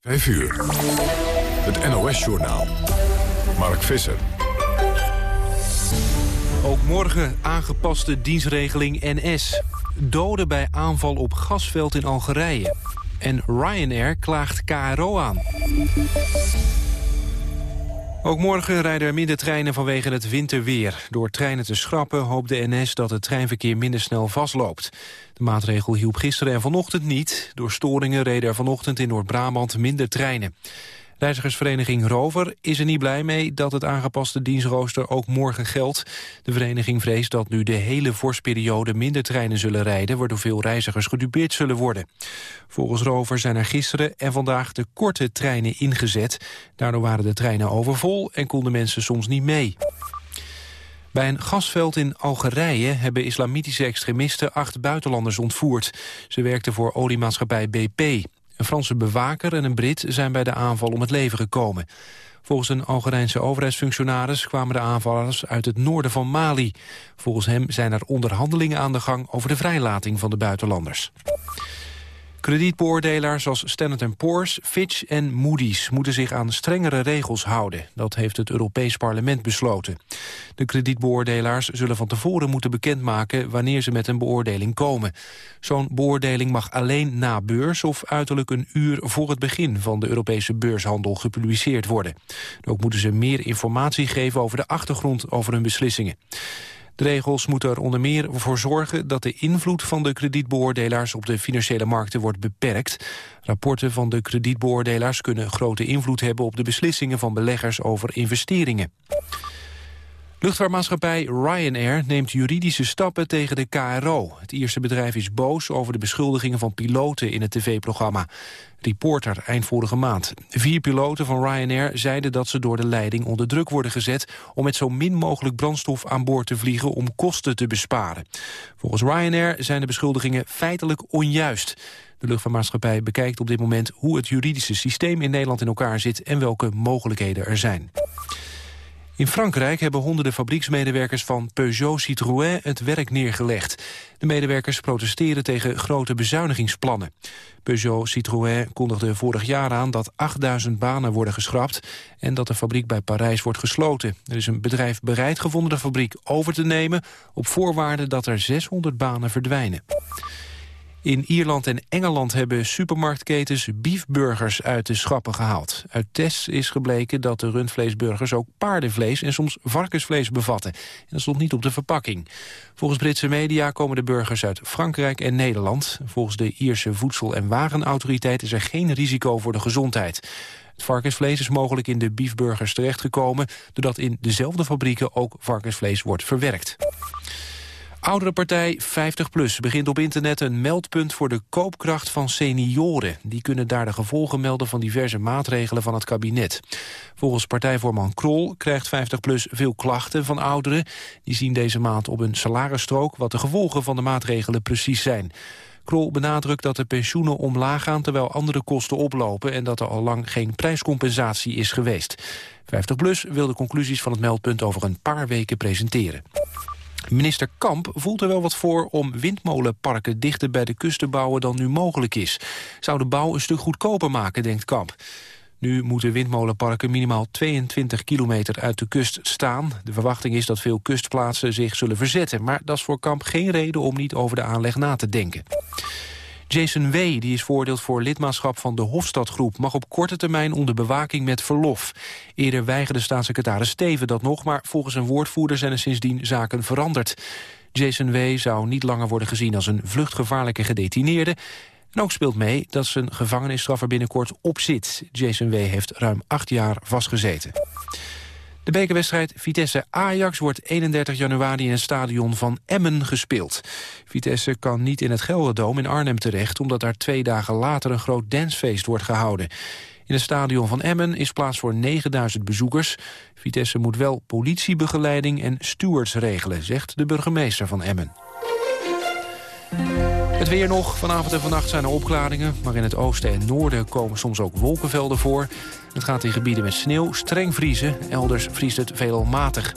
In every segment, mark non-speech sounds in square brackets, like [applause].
5 uur. Het NOS-journaal. Mark Visser. Ook morgen aangepaste dienstregeling NS. Doden bij aanval op gasveld in Algerije. En Ryanair klaagt KRO aan. Ook morgen rijden er minder treinen vanwege het winterweer. Door treinen te schrappen hoopt de NS dat het treinverkeer minder snel vastloopt. De maatregel hielp gisteren en vanochtend niet. Door storingen reden er vanochtend in Noord-Brabant minder treinen. Reizigersvereniging Rover is er niet blij mee dat het aangepaste dienstrooster ook morgen geldt. De vereniging vreest dat nu de hele vorstperiode minder treinen zullen rijden, waardoor veel reizigers gedupeerd zullen worden. Volgens Rover zijn er gisteren en vandaag de korte treinen ingezet. Daardoor waren de treinen overvol en konden mensen soms niet mee. Bij een gasveld in Algerije hebben islamitische extremisten acht buitenlanders ontvoerd. Ze werkten voor oliemaatschappij BP. Een Franse bewaker en een Brit zijn bij de aanval om het leven gekomen. Volgens een Algerijnse overheidsfunctionaris kwamen de aanvallers uit het noorden van Mali. Volgens hem zijn er onderhandelingen aan de gang over de vrijlating van de buitenlanders. Kredietbeoordelaars zoals Standard Poor's, Fitch en Moody's moeten zich aan strengere regels houden. Dat heeft het Europees Parlement besloten. De kredietbeoordelaars zullen van tevoren moeten bekendmaken wanneer ze met een beoordeling komen. Zo'n beoordeling mag alleen na beurs of uiterlijk een uur voor het begin van de Europese beurshandel gepubliceerd worden. Ook moeten ze meer informatie geven over de achtergrond over hun beslissingen. De regels moeten er onder meer voor zorgen dat de invloed van de kredietbeoordelaars op de financiële markten wordt beperkt. Rapporten van de kredietbeoordelaars kunnen grote invloed hebben op de beslissingen van beleggers over investeringen. Luchtvaartmaatschappij Ryanair neemt juridische stappen tegen de KRO. Het Ierse bedrijf is boos over de beschuldigingen van piloten in het tv-programma. Reporter eind vorige maand. Vier piloten van Ryanair zeiden dat ze door de leiding onder druk worden gezet... om met zo min mogelijk brandstof aan boord te vliegen om kosten te besparen. Volgens Ryanair zijn de beschuldigingen feitelijk onjuist. De luchtvaartmaatschappij bekijkt op dit moment hoe het juridische systeem in Nederland in elkaar zit... en welke mogelijkheden er zijn. In Frankrijk hebben honderden fabrieksmedewerkers van Peugeot Citroën het werk neergelegd. De medewerkers protesteren tegen grote bezuinigingsplannen. Peugeot Citroën kondigde vorig jaar aan dat 8000 banen worden geschrapt... en dat de fabriek bij Parijs wordt gesloten. Er is een bedrijf bereid gevonden de fabriek over te nemen... op voorwaarde dat er 600 banen verdwijnen. In Ierland en Engeland hebben supermarktketens beefburgers uit de schappen gehaald. Uit tests is gebleken dat de rundvleesburgers ook paardenvlees en soms varkensvlees bevatten. En dat stond niet op de verpakking. Volgens Britse media komen de burgers uit Frankrijk en Nederland. Volgens de Ierse Voedsel- en Wagenautoriteit is er geen risico voor de gezondheid. Het varkensvlees is mogelijk in de beefburgers terechtgekomen... doordat in dezelfde fabrieken ook varkensvlees wordt verwerkt. Oudere partij 50PLUS begint op internet een meldpunt voor de koopkracht van senioren. Die kunnen daar de gevolgen melden van diverse maatregelen van het kabinet. Volgens partijvoorman Krol krijgt 50PLUS veel klachten van ouderen. Die zien deze maand op een salarisstrook wat de gevolgen van de maatregelen precies zijn. Krol benadrukt dat de pensioenen omlaag gaan terwijl andere kosten oplopen en dat er al lang geen prijscompensatie is geweest. 50PLUS wil de conclusies van het meldpunt over een paar weken presenteren. Minister Kamp voelt er wel wat voor om windmolenparken dichter bij de kust te bouwen dan nu mogelijk is. Zou de bouw een stuk goedkoper maken, denkt Kamp. Nu moeten windmolenparken minimaal 22 kilometer uit de kust staan. De verwachting is dat veel kustplaatsen zich zullen verzetten. Maar dat is voor Kamp geen reden om niet over de aanleg na te denken. Jason W., die is voordeeld voor lidmaatschap van de Hofstadgroep... mag op korte termijn onder bewaking met verlof. Eerder weigerde staatssecretaris Steven dat nog... maar volgens een woordvoerder zijn er sindsdien zaken veranderd. Jason W. zou niet langer worden gezien als een vluchtgevaarlijke gedetineerde... En ook speelt mee dat zijn gevangenisstraf er binnenkort op zit. Jason W. heeft ruim acht jaar vastgezeten. De bekerwedstrijd Vitesse-Ajax wordt 31 januari in het stadion van Emmen gespeeld. Vitesse kan niet in het Gelderdoom in Arnhem terecht... omdat daar twee dagen later een groot dancefeest wordt gehouden. In het stadion van Emmen is plaats voor 9000 bezoekers. Vitesse moet wel politiebegeleiding en stewards regelen, zegt de burgemeester van Emmen. Het weer nog. Vanavond en vannacht zijn er opklaringen. Maar in het oosten en noorden komen soms ook wolkenvelden voor. Het gaat in gebieden met sneeuw streng vriezen. Elders vriest het veelal matig.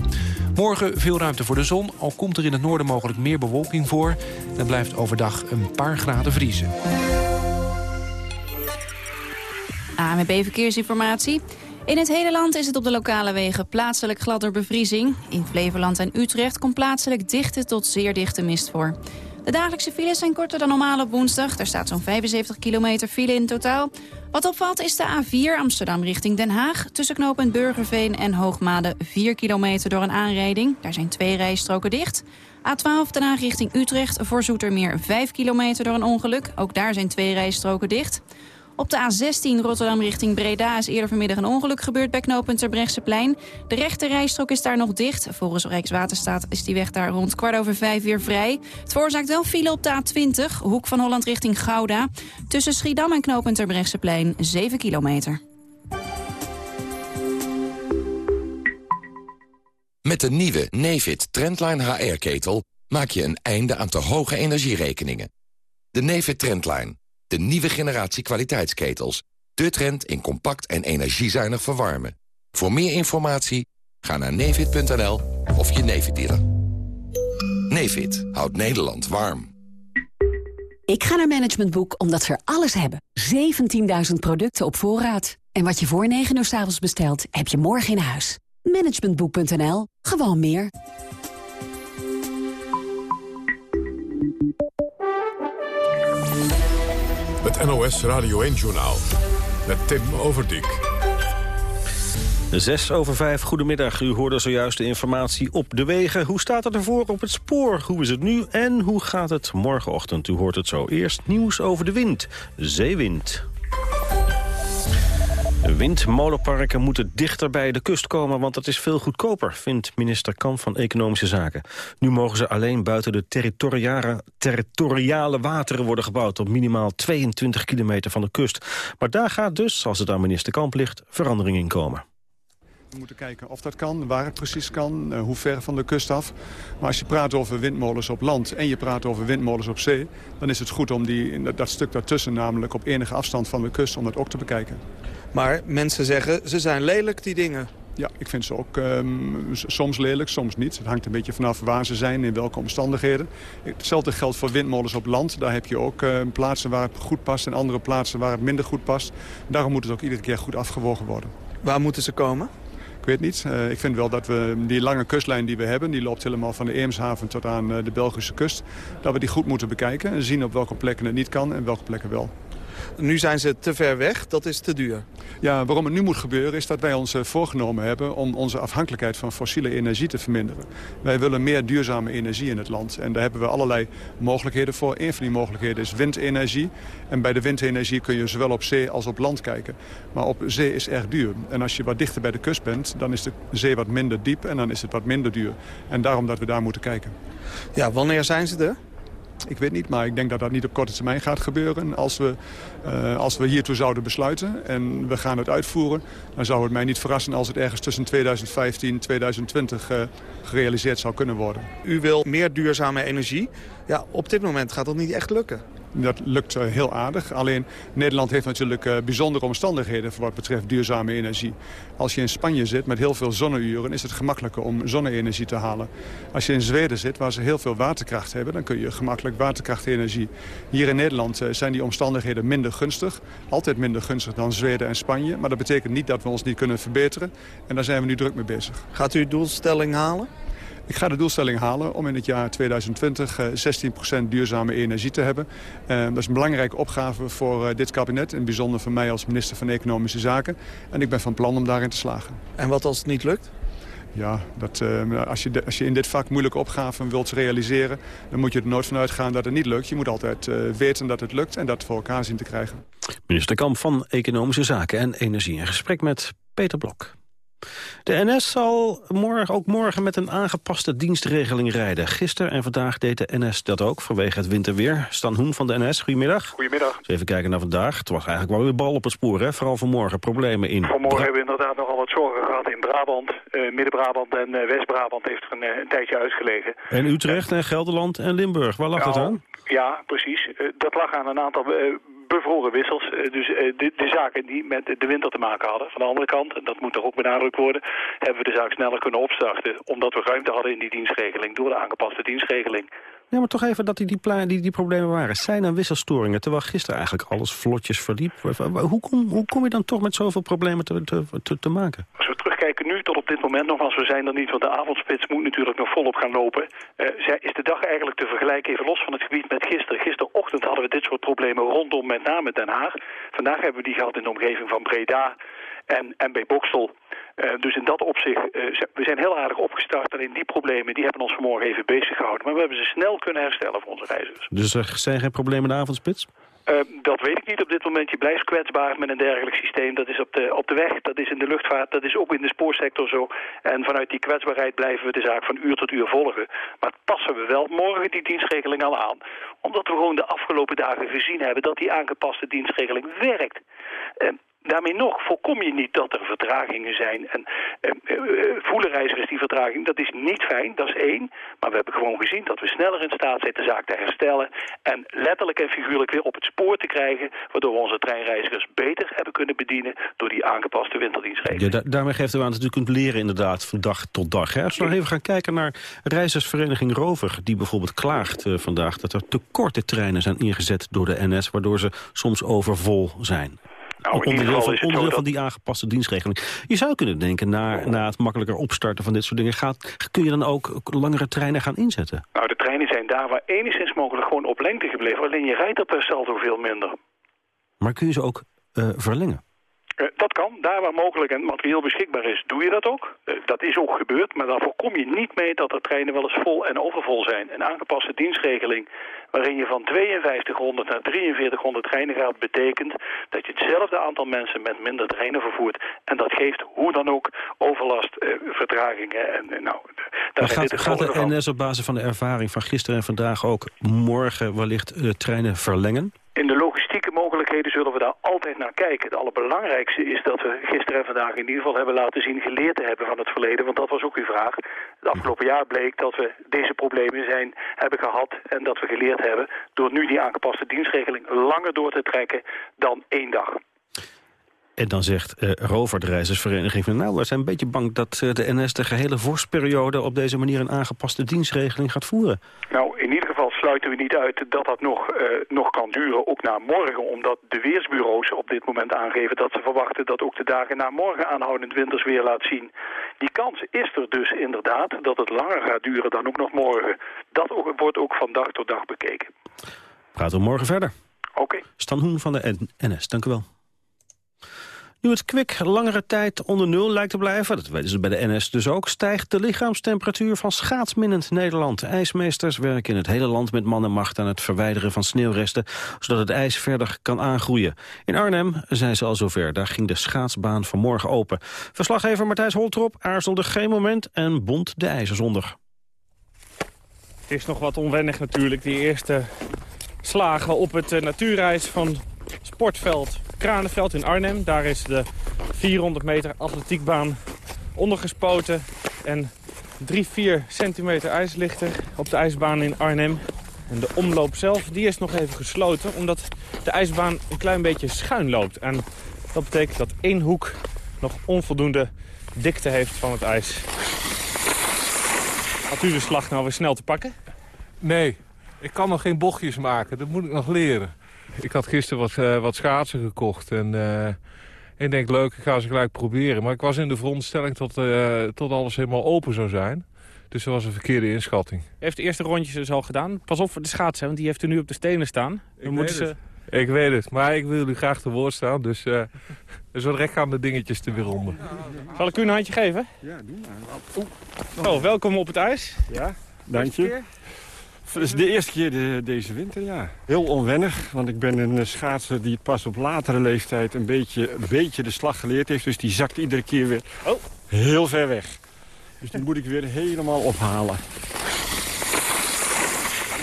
Morgen veel ruimte voor de zon. Al komt er in het noorden mogelijk meer bewolking voor. Het blijft overdag een paar graden vriezen. AMB Verkeersinformatie. In het hele land is het op de lokale wegen plaatselijk glad door bevriezing. In Flevoland en Utrecht komt plaatselijk dichte tot zeer dichte mist voor. De dagelijkse files zijn korter dan normaal op woensdag. Er staat zo'n 75 kilometer file in totaal. Wat opvalt is de A4 Amsterdam richting Den Haag. Tussen knooppunt Burgerveen en Hoogmade 4 kilometer door een aanrijding. Daar zijn twee rijstroken dicht. A12 Den Haag richting Utrecht voor Zoetermeer 5 kilometer door een ongeluk. Ook daar zijn twee rijstroken dicht. Op de A16 Rotterdam richting Breda is eerder vanmiddag een ongeluk gebeurd bij knooppunt Terbrechtseplein. De rechte rijstrook is daar nog dicht. Volgens Rijkswaterstaat is die weg daar rond kwart over vijf weer vrij. Het veroorzaakt wel file op de A20, hoek van Holland richting Gouda. Tussen Schiedam en knooppunt Terbrechtseplein 7 kilometer. Met de nieuwe Nefit Trendline HR-ketel maak je een einde aan te hoge energierekeningen. De Nefit Trendline de nieuwe generatie kwaliteitsketels. De trend in compact en energiezuinig verwarmen. Voor meer informatie ga naar nevid.nl of je Nevid dealer. Houdt Nederland warm. Ik ga naar Management Boek omdat ze er alles hebben. 17.000 producten op voorraad. En wat je voor 9 uur s avonds bestelt, heb je morgen in huis. Managementboek.nl. Gewoon meer. Het NOS Radio 1-journaal met Tim Overdijk. 6 over 5, goedemiddag. U hoorde zojuist de informatie op de wegen. Hoe staat het ervoor op het spoor? Hoe is het nu en hoe gaat het morgenochtend? U hoort het zo. Eerst nieuws over de wind. Zeewind. Windmolenparken moeten dichter bij de kust komen, want dat is veel goedkoper, vindt minister Kamp van Economische Zaken. Nu mogen ze alleen buiten de territoriale, territoriale wateren worden gebouwd, op minimaal 22 kilometer van de kust. Maar daar gaat dus, als het aan minister Kamp ligt, verandering in komen. We moeten kijken of dat kan, waar het precies kan, eh, hoe ver van de kust af. Maar als je praat over windmolens op land en je praat over windmolens op zee... dan is het goed om die, dat stuk daartussen, namelijk op enige afstand van de kust... om dat ook te bekijken. Maar mensen zeggen, ze zijn lelijk, die dingen. Ja, ik vind ze ook um, soms lelijk, soms niet. Het hangt een beetje vanaf waar ze zijn, in welke omstandigheden. Hetzelfde geldt voor windmolens op land. Daar heb je ook uh, plaatsen waar het goed past en andere plaatsen waar het minder goed past. Daarom moet het ook iedere keer goed afgewogen worden. Waar moeten ze komen? Ik weet niet. Uh, ik vind wel dat we die lange kustlijn die we hebben... die loopt helemaal van de Eemshaven tot aan uh, de Belgische kust... dat we die goed moeten bekijken en zien op welke plekken het niet kan en welke plekken wel. Nu zijn ze te ver weg, dat is te duur. Ja, waarom het nu moet gebeuren is dat wij ons eh, voorgenomen hebben... om onze afhankelijkheid van fossiele energie te verminderen. Wij willen meer duurzame energie in het land. En daar hebben we allerlei mogelijkheden voor. Een van die mogelijkheden is windenergie. En bij de windenergie kun je zowel op zee als op land kijken. Maar op zee is erg duur. En als je wat dichter bij de kust bent, dan is de zee wat minder diep... en dan is het wat minder duur. En daarom dat we daar moeten kijken. Ja, wanneer zijn ze er? Ik weet niet, maar ik denk dat dat niet op korte termijn gaat gebeuren. Als we, uh, als we hiertoe zouden besluiten en we gaan het uitvoeren... dan zou het mij niet verrassen als het ergens tussen 2015 en 2020 uh, gerealiseerd zou kunnen worden. U wil meer duurzame energie. Ja, op dit moment gaat dat niet echt lukken. Dat lukt uh, heel aardig. Alleen Nederland heeft natuurlijk uh, bijzondere omstandigheden voor wat betreft duurzame energie. Als je in Spanje zit met heel veel zonneuren is het gemakkelijker om zonne-energie te halen. Als je in Zweden zit waar ze heel veel waterkracht hebben, dan kun je gemakkelijk waterkrachtenergie. Hier in Nederland uh, zijn die omstandigheden minder gunstig. Altijd minder gunstig dan Zweden en Spanje. Maar dat betekent niet dat we ons niet kunnen verbeteren. En daar zijn we nu druk mee bezig. Gaat u de doelstelling halen? Ik ga de doelstelling halen om in het jaar 2020 16% duurzame energie te hebben. dat is een belangrijke opgave voor dit kabinet. En bijzonder voor mij als minister van Economische Zaken. En ik ben van plan om daarin te slagen. En wat als het niet lukt? Ja, dat, uh, als, je de, als je in dit vak moeilijke opgaven wilt realiseren... dan moet je er nooit van uitgaan dat het niet lukt. Je moet altijd uh, weten dat het lukt en dat voor elkaar zien te krijgen. Minister Kamp van Economische Zaken en Energie. In gesprek met Peter Blok. De NS zal morgen, ook morgen met een aangepaste dienstregeling rijden. Gisteren en vandaag deed de NS dat ook vanwege het winterweer. Stan Hoen van de NS, goedemiddag. Goedemiddag. Dus even kijken naar vandaag. Het was eigenlijk wel weer bal op het spoor, hè? vooral vanmorgen problemen in... Vanmorgen hebben we inderdaad nogal wat zorgen gehad in Brabant. Uh, Midden-Brabant en uh, West-Brabant heeft er een, een, tijdje uitgelegen. En Utrecht en Gelderland en Limburg, waar lag nou, dat aan? Ja, precies. dat lag aan een aantal bevroren wissels. Dus de, de, zaken die met de winter te maken hadden. Van de andere kant, en dat moet toch ook benadrukt worden... hebben we de zaak sneller kunnen opstarten. Omdat we ruimte hadden in die dienstregeling door de aangepaste dienstregeling. Nee, maar toch even dat die, die, problemen waren. Zijn er wisselstoringen, terwijl gisteren eigenlijk alles vlotjes verliep? Hoe kom, hoe kom je dan toch met zoveel problemen te, te, te, maken? Als we terugkijken nu tot op dit moment nog, als we zijn er niet, want de avondspits moet natuurlijk nog volop gaan lopen. Uh, is de dag eigenlijk te vergelijken, even los van het gebied met gisteren. Gisterochtend hadden we dit soort problemen rondom met name Den Haag. Vandaag hebben we die gehad in de omgeving van Breda en, en bij Bokstel. Uh, dus in dat opzicht, uh, we zijn heel aardig opgestart. Alleen die problemen die hebben ons vanmorgen even bezig gehouden. Maar we hebben ze snel kunnen herstellen voor onze reizigers. Dus er zijn geen problemen in de avondspits? Uh, dat weet ik niet op dit moment. Je blijft kwetsbaar met een dergelijk systeem. Dat is op de, op de weg, dat is in de luchtvaart, dat is ook in de spoorsector zo. En vanuit die kwetsbaarheid blijven we de zaak van uur tot uur volgen. Maar passen we wel morgen die dienstregeling al aan. Omdat we gewoon de afgelopen dagen gezien hebben dat die aangepaste dienstregeling werkt. Uh, Daarmee nog voorkom je niet dat er vertragingen zijn. En eh, eh, voelen reizigers die vertraging, dat is niet fijn, dat is één. Maar we hebben gewoon gezien dat we sneller in staat zijn de zaak te herstellen... en letterlijk en figuurlijk weer op het spoor te krijgen... waardoor we onze treinreizigers beter hebben kunnen bedienen... door die aangepaste winterdienstregeling. Ja, daarmee geeft u aan dat u kunt leren inderdaad van dag tot dag. Hè? Als we nog even gaan kijken naar reizigersvereniging Rover... die bijvoorbeeld klaagt uh, vandaag dat er te korte treinen zijn ingezet door de NS... waardoor ze soms overvol zijn. Nou, onderdeel van, onderdeel van die aangepaste dienstregeling. Je zou kunnen denken, na, na het makkelijker opstarten van dit soort dingen... Gaat, kun je dan ook langere treinen gaan inzetten? Nou, de treinen zijn daar waar enigszins mogelijk gewoon op lengte gebleven. Alleen je rijdt er per saldo veel minder. Maar kun je ze ook uh, verlengen? Uh, dat kan. Daar waar mogelijk en materieel beschikbaar is, doe je dat ook. Uh, dat is ook gebeurd, maar daarvoor kom je niet mee dat er treinen wel eens vol en overvol zijn. Een aangepaste dienstregeling waarin je van 5200 naar 4300 treinen gaat, betekent dat je hetzelfde aantal mensen met minder treinen vervoert. En dat geeft hoe dan ook overlast, uh, vertragingen. En, nou, daar gaat, gaat de NS op basis van de ervaring van gisteren en vandaag ook morgen wellicht treinen verlengen? In de logistieke mogelijkheden zullen we daar altijd naar kijken. Het allerbelangrijkste is dat we gisteren en vandaag in ieder geval hebben laten zien geleerd te hebben van het verleden. Want dat was ook uw vraag. Het afgelopen jaar bleek dat we deze problemen zijn, hebben gehad en dat we geleerd hebben door nu die aangepaste dienstregeling langer door te trekken dan één dag. En dan zegt uh, Rover, de reizigersvereniging, van nou, we zijn een beetje bang dat uh, de NS de gehele vorstperiode op deze manier een aangepaste dienstregeling gaat voeren. Nou, in ieder sluiten we niet uit dat dat nog, uh, nog kan duren, ook na morgen, omdat de weersbureaus op dit moment aangeven dat ze verwachten dat ook de dagen na morgen aanhoudend wintersweer laat zien. Die kans is er dus inderdaad dat het langer gaat duren dan ook nog morgen. Dat ook, wordt ook van dag tot dag bekeken. Praten we morgen verder. Oké. Okay. Stan Hoen van de NS, dank u wel. Nu het kwik langere tijd onder nul lijkt te blijven, dat weten ze bij de NS dus ook, stijgt de lichaamstemperatuur van schaatsminnend Nederland. IJsmeesters werken in het hele land met man en macht aan het verwijderen van sneeuwresten, zodat het ijs verder kan aangroeien. In Arnhem zijn ze al zover, daar ging de schaatsbaan vanmorgen open. Verslaggever Martijs Holtrop aarzelde geen moment en bond de ijzers onder. Het is nog wat onwennig natuurlijk, die eerste slagen op het uh, natuurreis van sportveld Kranenveld in Arnhem. Daar is de 400 meter atletiekbaan ondergespoten. En 3, 4 centimeter ijs ligt er op de ijsbaan in Arnhem. En de omloop zelf die is nog even gesloten, omdat de ijsbaan een klein beetje schuin loopt. En dat betekent dat één hoek nog onvoldoende dikte heeft van het ijs. Had u de slag nou weer snel te pakken? Nee, ik kan nog geen bochtjes maken. Dat moet ik nog leren. Ik had gisteren wat, uh, wat schaatsen gekocht en uh, ik denk leuk, ik ga ze gelijk proberen. Maar ik was in de veronderstelling tot, uh, tot alles helemaal open zou zijn. Dus dat was een verkeerde inschatting. Heeft de eerste rondjes dus al gedaan. Pas op voor de schaatsen, want die heeft u nu op de stenen staan. Ik, weet, ze... het. ik weet het, maar ik wil u graag te woord staan. Dus uh, er zijn recht aan de dingetjes te weerronden. Zal ik u een handje geven? Ja, doe maar. Oh, welkom op het ijs. Ja, dank je. Het is de eerste keer de, deze winter, ja. Heel onwennig, want ik ben een schaatser die pas op latere leeftijd een beetje, een beetje de slag geleerd heeft. Dus die zakt iedere keer weer oh. heel ver weg. Dus die moet ik weer helemaal ophalen.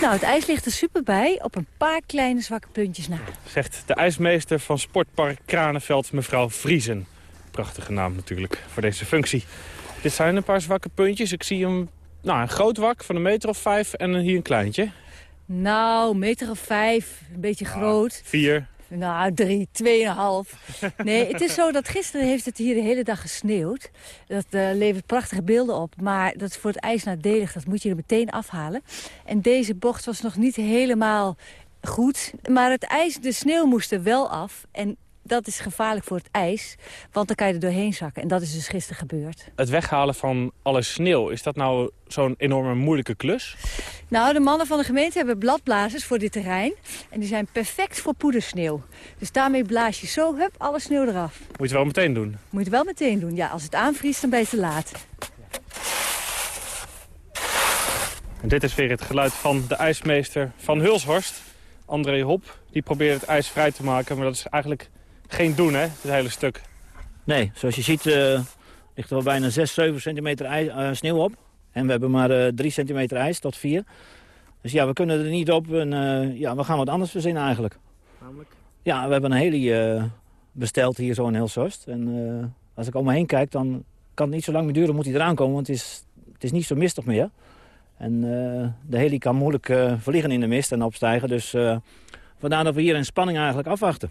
Nou, het ijs ligt er super bij, op een paar kleine zwakke puntjes na. Zegt de ijsmeester van Sportpark Kranenveld, mevrouw Vriesen. Prachtige naam natuurlijk voor deze functie. Dit zijn een paar zwakke puntjes. Ik zie hem nou, een groot wak van een meter of vijf en hier een kleintje. Nou, meter of vijf. Een beetje groot. Vier. Nou, drie, tweeënhalf. Nee, het is zo dat gisteren heeft het hier de hele dag gesneeuwd. Dat uh, levert prachtige beelden op. Maar dat is voor het ijs nadelig. Dat moet je er meteen afhalen. En deze bocht was nog niet helemaal goed. Maar het ijs, de sneeuw moest er wel af. En dat is gevaarlijk voor het ijs, want dan kan je er doorheen zakken. En dat is dus gisteren gebeurd. Het weghalen van alle sneeuw, is dat nou zo'n enorme moeilijke klus? Nou, de mannen van de gemeente hebben bladblazers voor dit terrein. En die zijn perfect voor poedersneeuw. Dus daarmee blaas je zo, hup, alle sneeuw eraf. Moet je het wel meteen doen? Moet je het wel meteen doen, ja. Als het aanvriest, dan ben je te laat. En dit is weer het geluid van de ijsmeester van Hulshorst. André Hop, die probeert het ijs vrij te maken. Maar dat is eigenlijk geen doen, hè, het hele stuk. Nee, zoals je ziet uh, ligt er wel bijna 6, 7 centimeter ijs, uh, sneeuw op. En we hebben maar uh, eh, 3 centimeter ijs tot 4. Dus ja, we kunnen er niet op. En, ja, we gaan wat anders verzinnen eigenlijk. Namelijk? Ja, we hebben een heli besteld hier zo in Hilshorst. En als ik om me heen kijk, dan kan het niet zo lang meer duren. Moet hij eraan komen, want het is, het is niet zo mistig meer. En de heli kan moeilijk vliegen in de mist en opstijgen. Dus vandaar dat we hier in spanning eigenlijk afwachten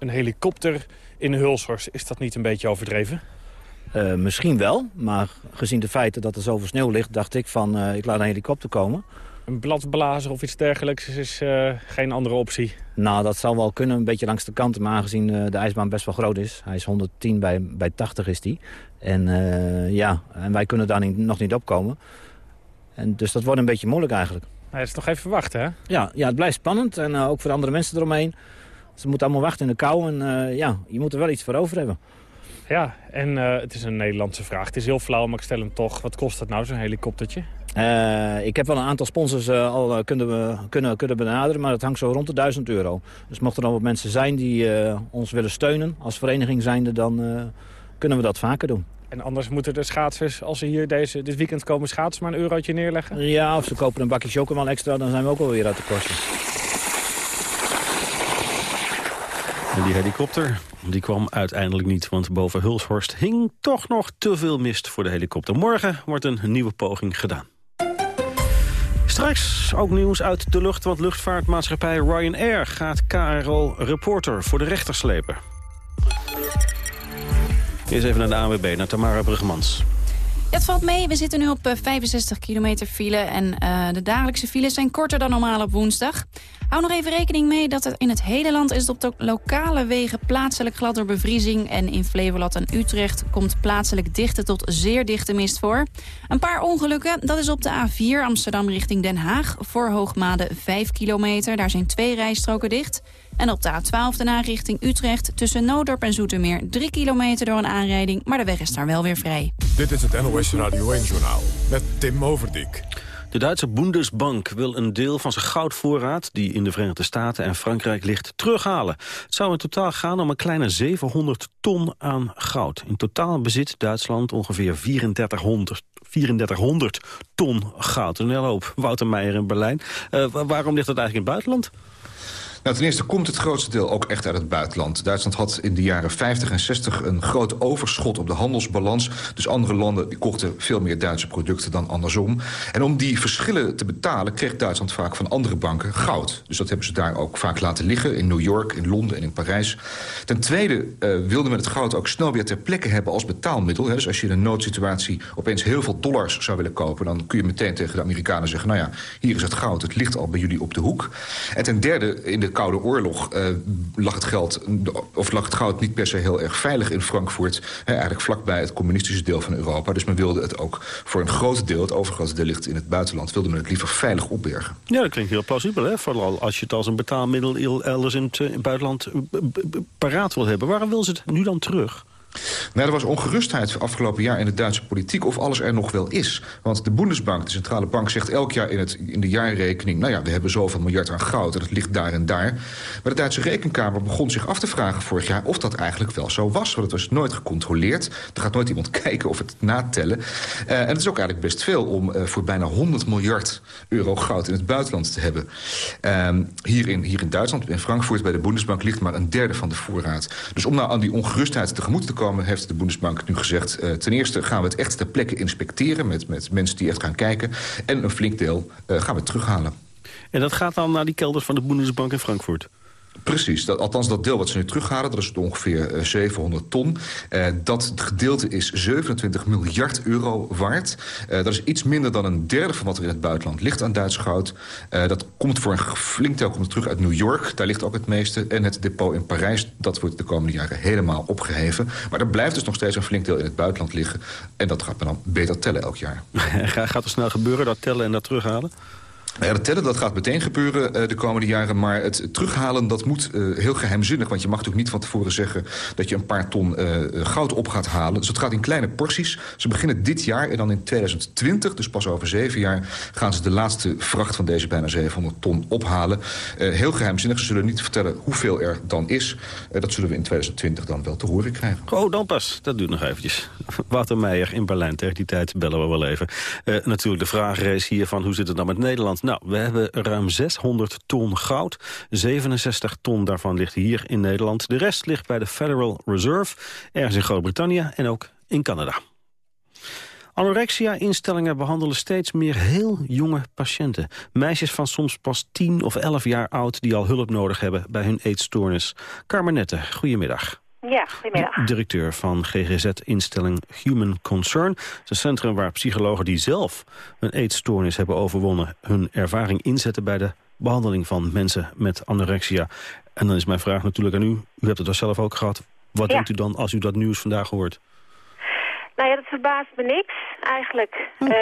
een helikopter in Hulshorst. Is dat niet een beetje overdreven? Uh, misschien wel, maar gezien de feiten dat er zoveel sneeuw ligt... dacht ik van, uh, ik laat een helikopter komen. Een bladblazer of iets dergelijks is uh, geen andere optie? Nou, dat zal wel kunnen, een beetje langs de kant. Maar aangezien de ijsbaan best wel groot is... hij is 110 bij, bij 80 is die. En ja, en wij kunnen daar niet, nog niet opkomen. En dus dat wordt een beetje moeilijk eigenlijk. Maar het is toch even wachten, hè? Ja, ja het blijft spannend. En ook voor andere mensen eromheen. Ze moeten allemaal wachten in de kou en uh, ja, je moet er wel iets voor over hebben. Ja, en uh, het is een Nederlandse vraag. Het is heel flauw, maar ik stel hem toch. Wat kost dat nou, zo'n helikoptertje? Uh, ik heb wel een aantal sponsors al kunnen, we, kunnen, kunnen benaderen, maar het hangt zo rond de 1000 euro. Dus mochten er nog wat mensen zijn die ons willen steunen als vereniging zijnde, dan kunnen we dat vaker doen. En anders moeten de schaatsers, als ze hier deze, dit weekend komen schaatsen, maar een eurotje neerleggen? Ja, of ze kopen een bakje chocomel extra, dan zijn we ook wel weer uit de kosten. En die helikopter die kwam uiteindelijk niet, want boven Hulshorst hing toch nog te veel mist voor de helikopter. Morgen wordt een nieuwe poging gedaan. Straks ook nieuws uit de lucht, want luchtvaartmaatschappij Ryanair gaat KRO Reporter voor de rechter slepen. Eerst even naar de ANWB, naar Tamara Bruggemans. Het valt mee. We zitten nu op 65 eh, kilometer file. En uh, de dagelijkse files zijn korter dan normaal op woensdag. Hou nog even rekening mee dat er in het hele land is op de lokale wegen plaatselijk glad door bevriezing. En in Flevoland en Utrecht komt plaatselijk dichte tot zeer dichte mist voor. Een paar ongelukken, dat is op de A4 Amsterdam richting Den Haag. Voor Hoogmade 5 kilometer, daar zijn twee rijstroken dicht. En op de A12 daarna richting Utrecht tussen Noodorp en Zoetermeer 3 kilometer door een aanrijding. Maar de weg is daar wel weer vrij. Dit is het NOS Radio 1-journaal met Tim Overdijk. De Duitse Bundesbank wil een deel van zijn goudvoorraad... die in de Verenigde Staten en Frankrijk ligt, terughalen. Het zou in totaal gaan om een kleine 700 ton aan goud. In totaal bezit Duitsland ongeveer 3400, 3400 ton goud. Een hele hoop. Wouter Meijer in Berlijn. Uh, waarom ligt dat eigenlijk in het buitenland? Nou, ten eerste komt het grootste deel ook echt uit het buitenland. Duitsland had in de jaren 50 en 60 een groot overschot op de handelsbalans. Dus andere landen kochten veel meer Duitse producten dan andersom. En om die verschillen te betalen kreeg Duitsland vaak van andere banken goud. Dus dat hebben ze daar ook vaak laten liggen. In New York, in Londen en in Parijs. Ten tweede uh, wilde men het goud ook snel weer ter plekke hebben als betaalmiddel. Hè. Dus als je in een noodsituatie opeens heel veel dollars zou willen kopen... dan kun je meteen tegen de Amerikanen zeggen... nou ja, hier is het goud, het ligt al bij jullie op de hoek. En ten derde, in de Koude Oorlog uh, lag, het geld, of lag het goud niet per se heel erg veilig in Frankfurt. Hè, eigenlijk vlakbij het communistische deel van Europa. Dus men wilde het ook voor een groot deel, het overgrote deel ligt in het buitenland... wilde men het liever veilig opbergen. Ja, dat klinkt heel plausibel, hè? Vooral als je het als een betaalmiddel elders in het, in het buitenland eh, paraat wil hebben. Waarom wil ze het nu dan terug? Nou, er was ongerustheid afgelopen jaar in de Duitse politiek... of alles er nog wel is. Want de Bundesbank, de centrale bank, zegt elk jaar in, het, in de jaarrekening... nou ja, we hebben zoveel miljard aan goud en het ligt daar en daar. Maar de Duitse rekenkamer begon zich af te vragen vorig jaar... of dat eigenlijk wel zo was, want het was nooit gecontroleerd. Er gaat nooit iemand [laughs] kijken of het natellen. Uh, en het is ook eigenlijk best veel om uh, voor bijna 100 miljard euro goud... in het buitenland te hebben. Uh, hier, in, hier in Duitsland, in Frankfurt, bij de Bundesbank... ligt maar een derde van de voorraad. Dus om nou aan die ongerustheid tegemoet te komen komen, heeft de Bundesbank nu gezegd... Uh, ten eerste gaan we het echt ter plekke inspecteren... met, met mensen die echt gaan kijken. En een flink deel uh, gaan we terughalen. En dat gaat dan naar die kelders van de Bundesbank in Frankfurt? Precies, dat, althans dat deel wat ze nu terughalen, dat is ongeveer uh, 700 ton. Uh, dat gedeelte is 27 miljard euro waard. Uh, dat is iets minder dan een derde van wat er in het buitenland ligt aan Duits goud. dat komt voor een flink deel komt terug uit New York, daar ligt ook het meeste. En het depot in Parijs, dat wordt de komende jaren helemaal opgeheven. Maar er blijft dus nog steeds een flink deel in het buitenland liggen. En dat gaat men dan beter tellen elk jaar. [laughs] gaat er snel gebeuren, dat tellen en dat terughalen? Ja, dat tellen dat gaat meteen gebeuren uh, de komende jaren. Maar het terughalen dat moet uh, heel geheimzinnig. Want je mag natuurlijk niet van tevoren zeggen... dat je een paar ton uh, goud op gaat halen. Dus het gaat in kleine porties. Ze beginnen dit jaar en dan in 2020, dus pas over zeven jaar... gaan ze de laatste vracht van deze bijna 700 ton ophalen. heel geheimzinnig. Ze zullen niet vertellen hoeveel er dan is. dat zullen we in 2020 dan wel te horen krijgen. Oh, dan pas. Dat duurt nog eventjes. [laughs] Wouter Meijer in Berlijn. Tegen die tijd bellen we wel even. natuurlijk de vraagreis hier van hoe zit het dan met Nederland... Nou, we hebben ruim 600 ton goud. 67 ton daarvan ligt hier in Nederland. De rest ligt bij de Federal Reserve, ergens in Groot-Brittannië en ook in Canada. Anorexia-instellingen behandelen steeds meer heel jonge patiënten. Meisjes van soms pas 10 of 11 jaar oud die al hulp nodig hebben bij hun eetstoornis. Carmenette, goedemiddag. Ja, goedemiddag. Directeur van GGZ-instelling Human Concern. Het is een centrum waar psychologen die zelf een eetstoornis hebben overwonnen... hun ervaring inzetten bij de behandeling van mensen met anorexia. En dan is mijn vraag natuurlijk aan u. U hebt het er zelf ook gehad. Wat denkt u dan als u dat nieuws vandaag hoort? Nou ja, dat verbaast me niks eigenlijk. Hm. Uh,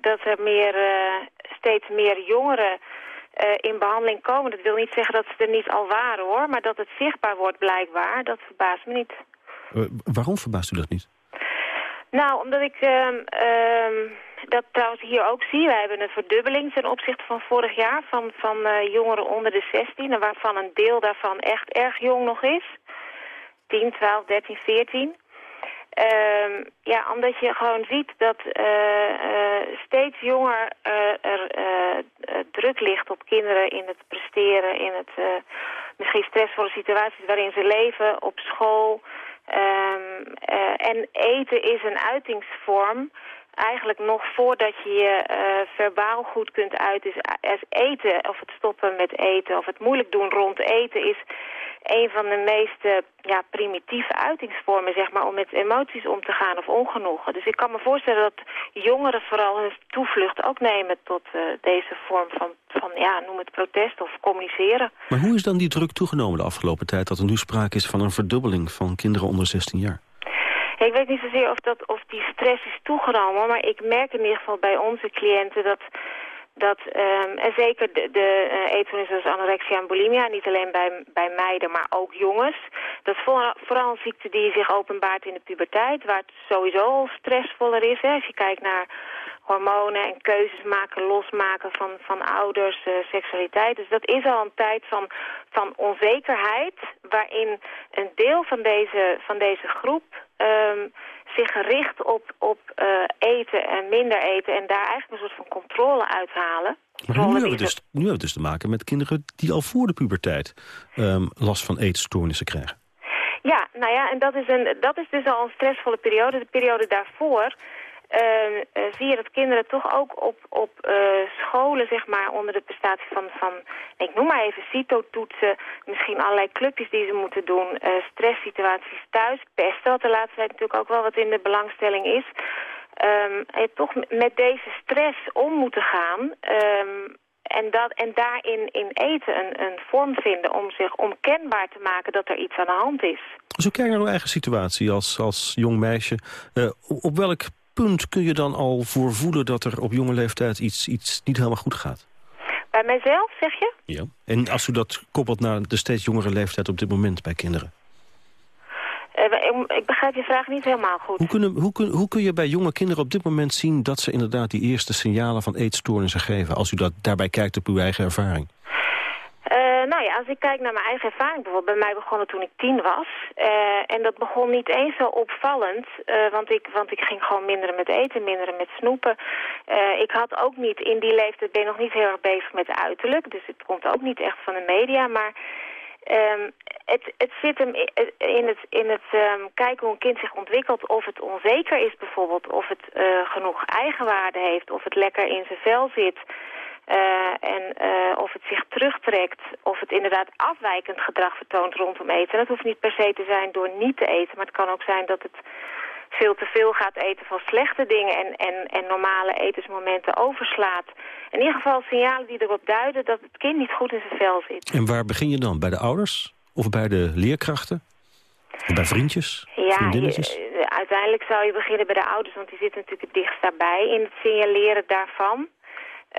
dat er meer, uh, steeds meer jongeren in behandeling komen. Dat wil niet zeggen dat ze er niet al waren hoor, maar dat het zichtbaar wordt blijkbaar, dat verbaast me niet. Uh, waarom verbaast u dat niet? Nou, omdat ik uh, dat trouwens hier ook zie. Wij hebben een verdubbeling ten opzichte van vorig jaar van, van uh, jongeren onder de 16, waarvan een deel daarvan echt erg jong nog is. 10, 12, 13, 14. Um, ja, omdat je gewoon ziet dat uh, uh, steeds jonger uh, er druk ligt op kinderen in het presteren, in het misschien stressvolle situaties waarin ze leven, op school. Um, en eten is een uitingsvorm eigenlijk nog voordat je je verbaal goed kunt uiten, is eten, of het stoppen met eten, of het moeilijk doen rond eten, is een van de meest ja, primitieve uitingsvormen zeg maar, om met emoties om te gaan of ongenoegen. Dus ik kan me voorstellen dat jongeren vooral hun toevlucht ook nemen tot deze vorm van, van, ja, noem het protest of communiceren. Maar hoe is dan die druk toegenomen de afgelopen tijd dat er nu sprake is van een verdubbeling van kinderen onder 16 jaar? Ik weet niet zozeer of, dat, of die stress is toegenomen, maar ik merk in ieder geval bij onze cliënten dat dat, en zeker de, de uh, eetstoornissen zoals anorexia en bulimia, niet alleen bij, bij meiden, maar ook jongens. Dat is vooral, vooral een ziekte die zich openbaart in de puberteit, waar het sowieso al stressvoller is. Hè, als je kijkt naar hormonen en keuzes maken, losmaken van, van ouders, uh, seksualiteit. Dus dat is al een tijd van, van onzekerheid, waarin een deel van deze, van deze groep um, zich richt op, op uh, eten en minder eten... en daar eigenlijk een soort van controle uithalen. Maar nu, hebben we dus, nu hebben we dus te maken met kinderen die al voor de puberteit... Um, last van eetstoornissen krijgen. Ja, nou ja, en dat is, een, dat is dus al een stressvolle periode. De periode daarvoor zie je dat kinderen toch ook op, op uh, scholen, zeg maar, onder de prestatie van, van ik noem maar even CITO-toetsen, misschien allerlei clubjes die ze moeten doen, uh, stresssituaties thuis, pesten, wat de laatste tijd natuurlijk ook wel wat in de belangstelling is. Um, toch met deze stress om moeten gaan um, en, dat, en daarin in eten een, een vorm vinden om zich onkenbaar te maken dat er iets aan de hand is. Zo kijk naar uw eigen situatie als, als jong meisje. Op welk punt kun je dan al voorvoelen dat er op jonge leeftijd iets, iets niet helemaal goed gaat? Bij mijzelf, zeg je? Ja. En als u dat koppelt naar de steeds jongere leeftijd op dit moment bij kinderen? Uh, ik begrijp je vraag niet helemaal goed. Hoe, kunnen, hoe, kun, hoe kun je bij jonge kinderen op dit moment zien... dat ze inderdaad die eerste signalen van eetstoornissen geven... als u dat daarbij kijkt op uw eigen ervaring? Nou als ik kijk naar mijn eigen ervaring bijvoorbeeld, bij mij begon het toen ik tien was. Uh, en dat begon niet eens zo opvallend, uh, want, ik, want ik ging gewoon minderen met eten, minderen met snoepen. ik had ook niet, in die leeftijd ben nog niet heel erg bezig met uiterlijk, dus het komt ook niet echt van de media, maar... Um, het, het zit hem in het, in het um, kijken hoe een kind zich ontwikkelt. Of het onzeker is bijvoorbeeld. Of het genoeg eigenwaarde heeft. Of het lekker in zijn vel zit. En of het zich terugtrekt, of het inderdaad afwijkend gedrag vertoont rondom eten. En dat hoeft niet per se te zijn door niet te eten, maar het kan ook zijn dat het veel te veel gaat eten van slechte dingen en, en, en normale etensmomenten overslaat. In ieder geval signalen die erop duiden dat het kind niet goed in zijn vel zit. En waar begin je dan? Bij de ouders? Of bij de leerkrachten? Of bij vriendjes? Ja, je, uiteindelijk zou je beginnen bij de ouders, want die zitten natuurlijk het dichtst daarbij in het signaleren daarvan.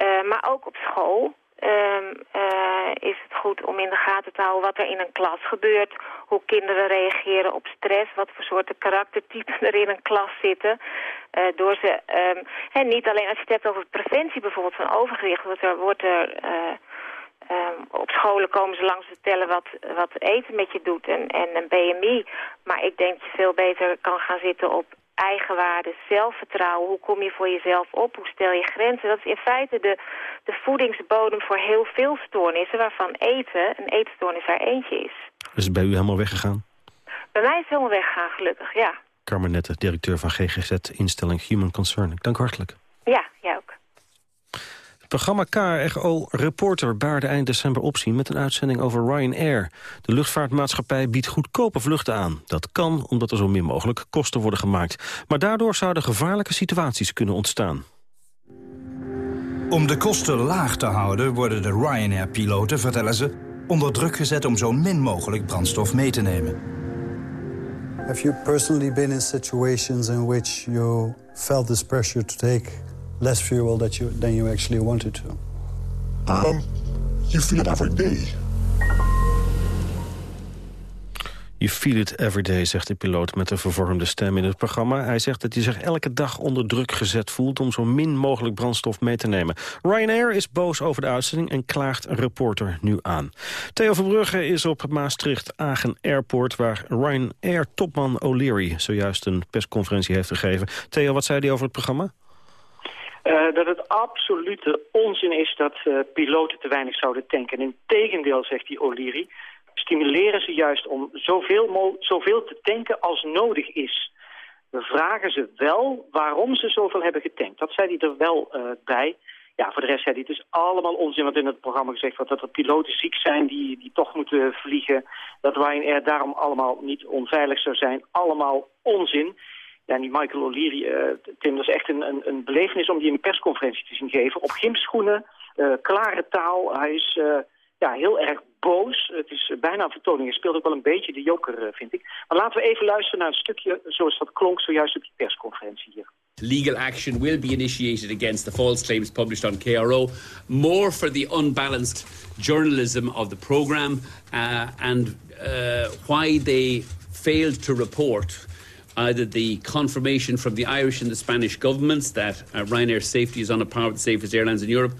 Uh, maar ook op school. Um, uh, is het goed om in de gaten te houden wat er in een klas gebeurt. Hoe kinderen reageren op stress. Wat voor soorten karaktertypen er in een klas zitten. Uh, door ze, um, en niet alleen als je het hebt over preventie bijvoorbeeld van overgewicht. Er wordt er... Um, op scholen komen ze langs vertellen wat, wat eten met je doet en, en een BMI. Maar ik denk dat je veel beter kan gaan zitten op eigenwaarde, zelfvertrouwen. Hoe kom je voor jezelf op? Hoe stel je grenzen? Dat is in feite de, de voedingsbodem voor heel veel stoornissen... waarvan eten, een eetstoornis er eentje is. Is het bij u helemaal weggegaan? Bij mij is het helemaal weggegaan, gelukkig, ja. Carmen Nette, directeur van GGZ, instelling Human Concern. Ik dank hartelijk. Programma KRO Reporter baarde eind december opzien... met een uitzending over Ryanair. De luchtvaartmaatschappij biedt goedkope vluchten aan. Dat kan omdat er zo min mogelijk kosten worden gemaakt. Maar daardoor zouden gevaarlijke situaties kunnen ontstaan. Om de kosten laag te houden worden de Ryanair-piloten, vertellen ze... onder druk gezet om zo min mogelijk brandstof mee te nemen. Have you personally been in situations in which you felt this pressure to take less fuel that you, than you actually wanted to? Um, you feel it every day. You feel it every day, zegt de piloot met een vervormde stem in het programma. Hij zegt dat hij zich elke dag onder druk gezet voelt... om zo min mogelijk brandstof mee te nemen. Ryanair is boos over de uitzending en klaagt een reporter nu aan. Theo Verbrugge is op Maastricht-Agen Airport... waar Ryanair-topman O'Leary zojuist een persconferentie heeft gegeven. Theo, wat zei hij over het programma? Uh, dat het absolute onzin is dat uh, piloten te weinig zouden tanken. In tegendeel, zegt die O'Leary, stimuleren ze juist om zoveel, zoveel te tanken als nodig is. We vragen ze wel waarom ze zoveel hebben getankt. Dat zei hij er wel uh, bij. Ja, voor de rest zei hij, het is allemaal onzin wat in het programma gezegd wordt. Dat er piloten ziek zijn die, die toch moeten vliegen. Dat Ryanair daarom allemaal niet onveilig zou zijn. Allemaal onzin. Ja, die Michael O'Leary, uh, Tim, dat is echt een, een, een belevenis om die een persconferentie te zien geven. Op gymschoenen, uh, klare taal. Hij is uh, ja, heel erg boos. Het is bijna een vertoning. Hij speelt ook wel een beetje de joker, vind ik. Maar laten we even luisteren naar een stukje zoals dat klonk zojuist op die persconferentie hier. Legal action will be initiated against the false claims published on KRO, more for the unbalanced journalism of the programme uh, and uh, why they failed to report either the confirmation from the Irish and the Spanish governments that uh, Ryanair safety is on a par with the safest airlines in Europe,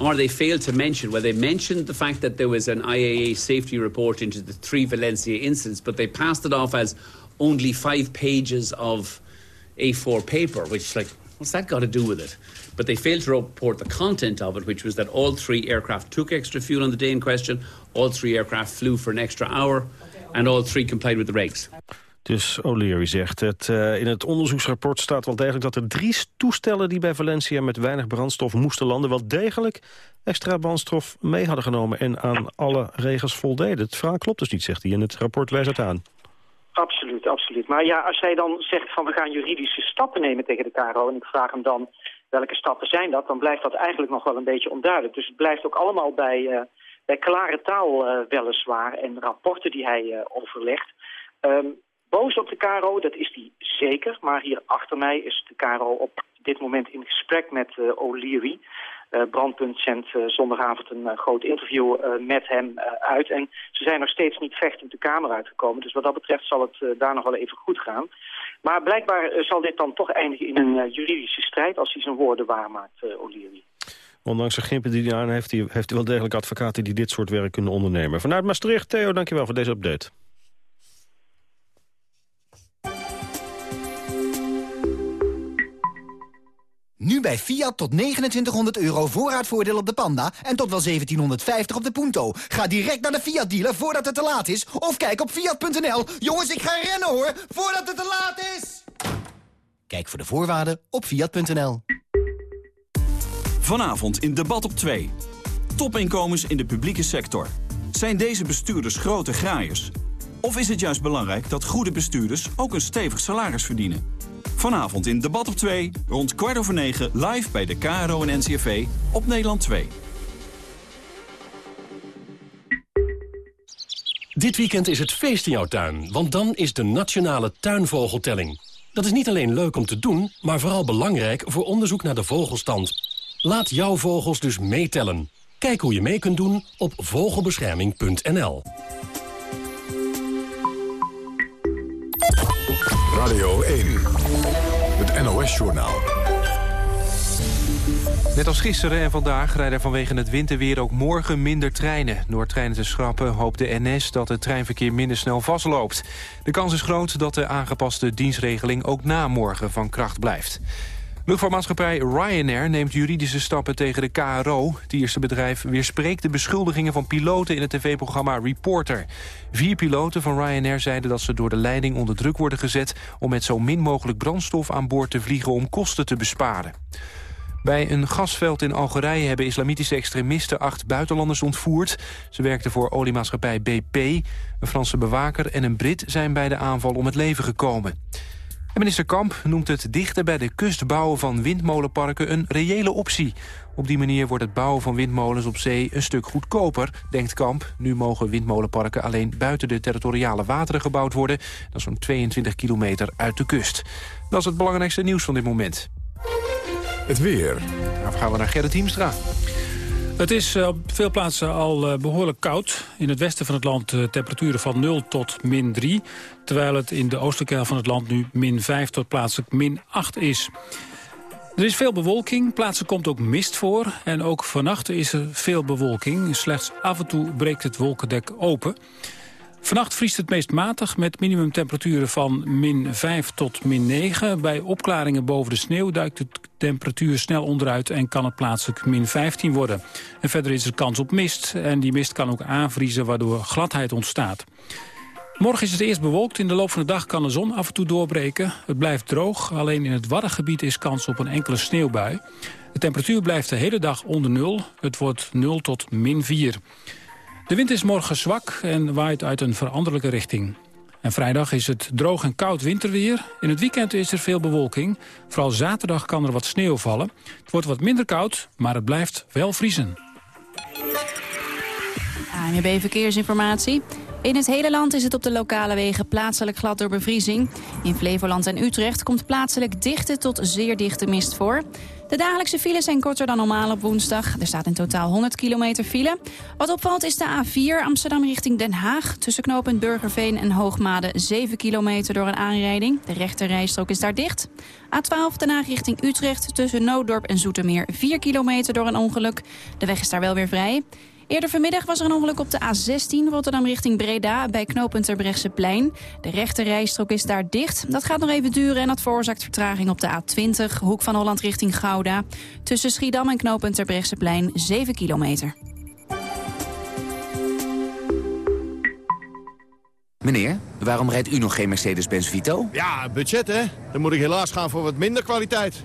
or they failed to mention, well, they mentioned the fact that there was an IAA safety report into the three Valencia incidents, but they passed it off as only five pages of A4 paper, which, like, what's that got to do with it? But they failed to report the content of it, which was that all three aircraft took extra fuel on the day in question, all three aircraft flew for an extra hour, and all three complied with the regs. Dus O'Leary zegt, het, uh, in het onderzoeksrapport staat wel degelijk dat er drie toestellen die bij Valencia met weinig brandstof moesten landen, wel degelijk extra brandstof mee hadden genomen en aan alle regels voldeden. Het verhaal klopt dus niet, zegt hij, en het rapport wijst het aan. Absoluut, absoluut. Maar ja, als hij dan zegt van we gaan juridische stappen nemen tegen de KRO... en ik vraag hem dan welke stappen zijn dat... dan blijft dat eigenlijk nog wel een beetje onduidelijk. Dus het blijft ook allemaal bij, uh, bij klare taal uh, weliswaar... en rapporten die hij overlegt. Um, boos op de KRO, dat is die zeker. Maar hier achter mij is de KRO op dit moment in gesprek met uh, O'Leary. Uh, Brandpunt zendt uh, zondagavond een groot interview met hem uit. En ze zijn nog steeds niet vechtend de Kamer uitgekomen. Dus wat dat betreft zal het daar nog wel even goed gaan. Maar blijkbaar zal dit dan toch eindigen in een juridische strijd... als hij zijn woorden waarmaakt, O'Leary. Ondanks de gimpen die hij aan heeft, heeft hij wel degelijk advocaten die dit soort werk kunnen ondernemen. Vanuit Maastricht, Theo, dankjewel voor deze update. Nu bij Fiat tot 2900 euro voorraadvoordeel op de Panda en tot wel 1750 op de Punto. Ga direct naar de Fiat dealer voordat het te laat is of kijk op fiat.nl. Jongens, ik ga rennen hoor, voordat het te laat is! Kijk voor de voorwaarden op fiat.nl. Vanavond in Debat op 2. Topinkomens in de publieke sector. Zijn deze bestuurders grote graaiers? Of is het juist belangrijk dat goede bestuurders ook een stevig salaris verdienen? Vanavond in Debat op 2, rond kwart over negen, live bij de KRO en NCRV op Nederland 2. Dit weekend is het feest in jouw tuin, want dan is de Nationale Tuinvogeltelling. Dat is niet alleen leuk om te doen, maar vooral belangrijk voor onderzoek naar de vogelstand. Laat jouw vogels dus meetellen. Kijk hoe je mee kunt doen op vogelbescherming.nl. Radio 1, het NOS-journaal. Net als gisteren en vandaag rijden vanwege het winterweer ook morgen minder treinen. Door treinen te schrappen hoopt de NS dat het treinverkeer minder snel vastloopt. De kans is groot dat de aangepaste dienstregeling ook na morgen van kracht blijft. Luchtvaartmaatschappij Ryanair neemt juridische stappen tegen de KRO. Het eerste bedrijf weerspreekt de beschuldigingen van piloten in het tv-programma Reporter. Vier piloten van Ryanair zeiden dat ze door de leiding onder druk worden gezet... om met zo min mogelijk brandstof aan boord te vliegen om kosten te besparen. Bij een gasveld in Algerije hebben islamitische extremisten acht buitenlanders ontvoerd. Ze werkten voor oliemaatschappij BP. Een Franse bewaker en een Brit zijn bij de aanval om het leven gekomen. En minister Kamp noemt het dichter bij de kust bouwen van windmolenparken een reële optie. Op die manier wordt het bouwen van windmolens op zee een stuk goedkoper, denkt Kamp. Nu mogen windmolenparken alleen buiten de territoriale wateren gebouwd worden. Dat is zo'n 22 kilometer uit de kust. Dat is het belangrijkste nieuws van dit moment. Het weer. Dan gaan we naar Gerrit Hiemstra. Het is eh, op veel plaatsen al eh, behoorlijk koud. In het westen van het land uh, temperaturen van 0 tot min 3. Terwijl het in de oostelijke helft van het land nu min 5 tot plaatselijk min 8 is. Er is veel bewolking, plaatsen komt ook mist voor. En ook vannacht is er veel bewolking. Slechts af en toe breekt het wolkendek open. Vannacht vriest het meest matig met minimumtemperaturen van min 5 tot min 9. Bij opklaringen boven de sneeuw duikt de temperatuur snel onderuit... en kan het plaatselijk min 15 worden. En verder is er kans op mist en die mist kan ook aanvriezen... waardoor gladheid ontstaat. Morgen is het eerst bewolkt. In de loop van de dag kan de zon af en toe doorbreken. Het blijft droog, alleen in het Waddengebied is kans op een enkele sneeuwbui. De temperatuur blijft de hele dag onder nul. Het wordt 0 tot min 4. De wind is morgen zwak en waait uit een veranderlijke richting. En vrijdag is het droog en koud winterweer. In het weekend is er veel bewolking. Vooral zaterdag kan er wat sneeuw vallen. Het wordt wat minder koud, maar het blijft wel vriezen. ANWB Verkeersinformatie. In het hele land is het op de lokale wegen plaatselijk glad door bevriezing. In Flevoland en Utrecht komt plaatselijk dichte tot zeer dichte mist voor. De dagelijkse files zijn korter dan normaal op woensdag. Er staat in totaal 100 kilometer file. Wat opvalt is de A4 Amsterdam richting Den Haag. Tussen knooppunt Burgerveen en Hoogmade 7 kilometer door een aanrijding. De rechterrijstrook is daar dicht. A12 Den Haag richting Utrecht tussen Nooddorp en Zoetermeer 4 kilometer door een ongeluk. De weg is daar wel weer vrij. Eerder vanmiddag was er een ongeluk op de A16 Rotterdam richting Breda bij knooppunt plein. De rechte rijstrook is daar dicht. Dat gaat nog even duren en dat veroorzaakt vertraging op de A20 Hoek van Holland richting Gouda. Tussen Schiedam en knooppunt plein 7 kilometer. Meneer, waarom rijdt u nog geen Mercedes-Benz Vito? Ja, budget hè. Dan moet ik helaas gaan voor wat minder kwaliteit.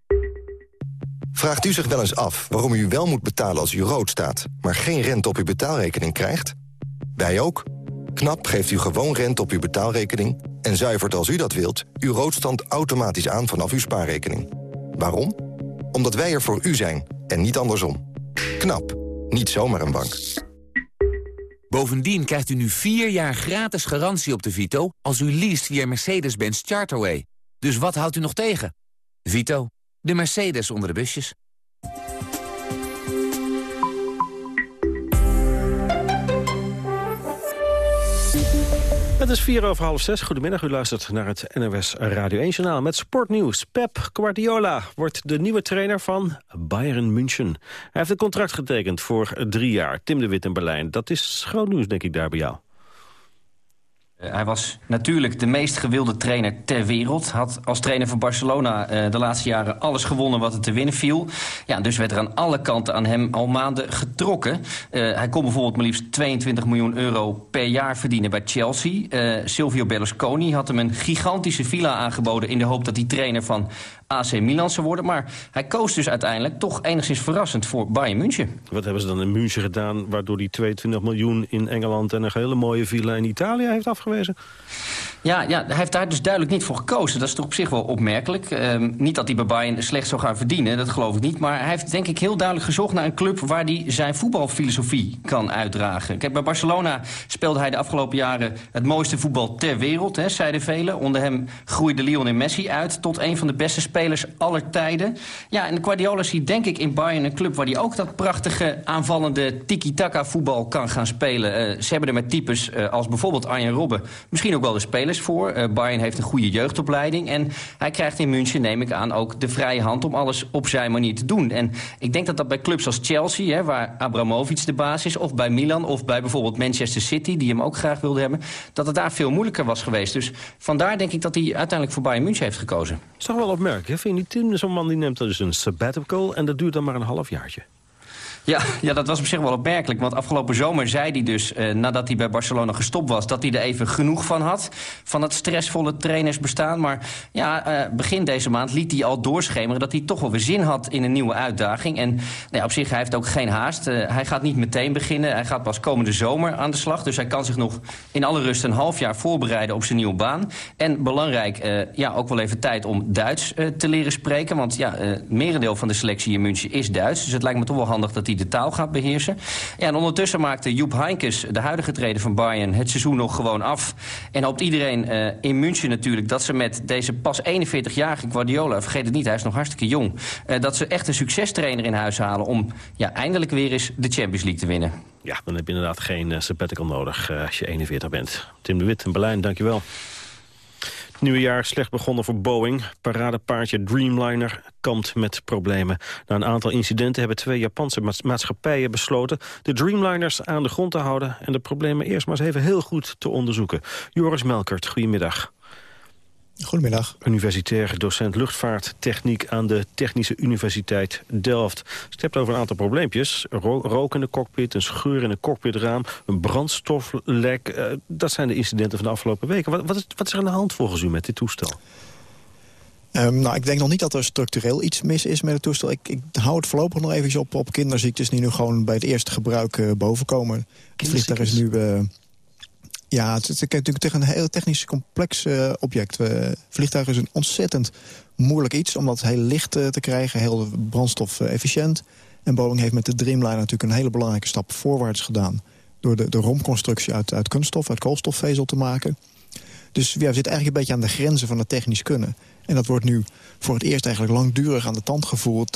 Vraagt u zich wel eens af waarom u wel moet betalen als u rood staat... maar geen rente op uw betaalrekening krijgt? Wij ook. KNAP geeft u gewoon rente op uw betaalrekening... en zuivert als u dat wilt uw roodstand automatisch aan vanaf uw spaarrekening. Waarom? Omdat wij er voor u zijn en niet andersom. KNAP. Niet zomaar een bank. Bovendien krijgt u nu vier jaar gratis garantie op de Vito... als u leest via Mercedes-Benz Charterway. Dus wat houdt u nog tegen? Vito. De Mercedes onder de busjes. Het is vier over half zes. Goedemiddag, u luistert naar het NOS Radio 1-journaal met sportnieuws. Pep Guardiola wordt de nieuwe trainer van Bayern München. Hij heeft een contract getekend voor drie jaar. Tim de Wit in Berlijn. Dat is groot nieuws, denk ik, daar bij jou. Hij was natuurlijk de meest gewilde trainer ter wereld. Had als trainer van Barcelona de laatste jaren alles gewonnen wat er te winnen viel. Ja, dus werd er aan alle kanten aan hem al maanden getrokken. hij kon bijvoorbeeld maar liefst 22 miljoen euro per jaar verdienen bij Chelsea. Silvio Berlusconi had hem een gigantische villa aangeboden... in de hoop dat hij trainer van AC Milan worden. Maar hij koos dus uiteindelijk toch enigszins verrassend voor Bayern München. Wat hebben ze dan in München gedaan... waardoor die 22 miljoen in Engeland en een hele mooie villa in Italië heeft afgewezen? Ja, ja, hij heeft daar dus duidelijk niet voor gekozen. Dat is toch op zich wel opmerkelijk. Ehm, niet dat hij bij Bayern slecht zou gaan verdienen, dat geloof ik niet. Maar hij heeft denk ik heel duidelijk gezocht naar een club... waar hij zijn voetbalfilosofie kan uitdragen. Kijk, bij Barcelona speelde hij de afgelopen jaren... het mooiste voetbal ter wereld, hè, zeiden velen. Onder hem groeide Lionel Messi uit tot een van de beste spelers aller tijden. Ja, en Guardiola ziet denk ik in Bayern een club... waar hij ook dat prachtige aanvallende tiki-taka voetbal kan gaan spelen. Uh, ze hebben er met types uh, als bijvoorbeeld Arjen Robben... misschien ook wel de voor. Uh, Bayern heeft een goede jeugdopleiding. En hij krijgt in München, neem ik aan, ook de vrije hand... om alles op zijn manier te doen. En ik denk dat dat bij clubs als Chelsea, hè, waar Abramovic de baas is... of bij Milan of bij bijvoorbeeld Manchester City... die hem ook graag wilde hebben, dat het daar veel moeilijker was geweest. Dus vandaar denk ik dat hij uiteindelijk voor Bayern München heeft gekozen. is toch wel opmerkelijk, Vind je niet? Zo'n man die neemt dus een sabbatical... en dat duurt dan maar een half jaartje. Ja, ja, dat was op zich wel opmerkelijk. Want afgelopen zomer zei hij dus, eh, nadat hij bij Barcelona gestopt was... dat hij er even genoeg van had, van het stressvolle trainersbestaan. Maar ja, eh, begin deze maand liet hij al doorschemeren... dat hij toch wel weer zin had in een nieuwe uitdaging. En nou ja, op zich, hij heeft ook geen haast. Uh, hij gaat niet meteen beginnen. Hij gaat pas komende zomer aan de slag. Dus hij kan zich nog in alle rust een half jaar voorbereiden op zijn nieuwe baan. En belangrijk, uh, ja, ook wel even tijd om Duits uh, te leren spreken. Want ja, het merendeel van de selectie in München is Duits. Dus het lijkt me toch wel handig dat hij de taal gaat beheersen. En ondertussen maakte Joep Heinkes, de huidige trainer van Bayern... het seizoen nog gewoon af. En hoopt iedereen uh, in München natuurlijk... dat ze met deze pas 41-jarige Guardiola... vergeet het niet, hij is nog hartstikke jong... Uh, dat ze echt een succestrainer in huis halen... om ja, eindelijk weer eens de Champions League te winnen. Ja, dan heb je inderdaad geen uh, sabbatical nodig als je 41 bent. Tim de Wit in Berlijn, dankjewel nieuwe jaar slecht begonnen voor Boeing. Paradepaardje Dreamliner kampt met problemen. Na een aantal incidenten hebben twee Japanse maatschappijen besloten... de Dreamliners aan de grond te houden... en de problemen eerst maar eens even heel goed te onderzoeken. Joris Melkert, goedemiddag. Goedemiddag. Universitair docent luchtvaarttechniek aan de Technische Universiteit Delft. Hebt over een aantal probleempjes. Ro rook in de cockpit, een scheur in een cockpitraam, een brandstoflek. Uh, dat zijn de incidenten van de afgelopen weken. Wat, wat, is, wat is er aan de hand volgens u met dit toestel? Um, nou, ik denk nog niet dat er structureel iets mis is met het toestel. Ik, ik hou het voorlopig nog even op, op kinderziektes... die nu gewoon bij het eerste gebruik uh, bovenkomen. Het vliegtuig is nu... Uh, ja, het is natuurlijk tegen een heel technisch complex uh, object. Uh, vliegtuig is een ontzettend moeilijk iets... om dat heel licht uh, te krijgen, heel brandstof-efficiënt. En Boeing heeft met de Dreamliner natuurlijk een hele belangrijke stap voorwaarts gedaan... door de, de romconstructie uit, uit kunststof, uit koolstofvezel te maken. Dus ja, we zitten eigenlijk een beetje aan de grenzen van het technisch kunnen. En dat wordt nu voor het eerst eigenlijk langdurig aan de tand gevoerd...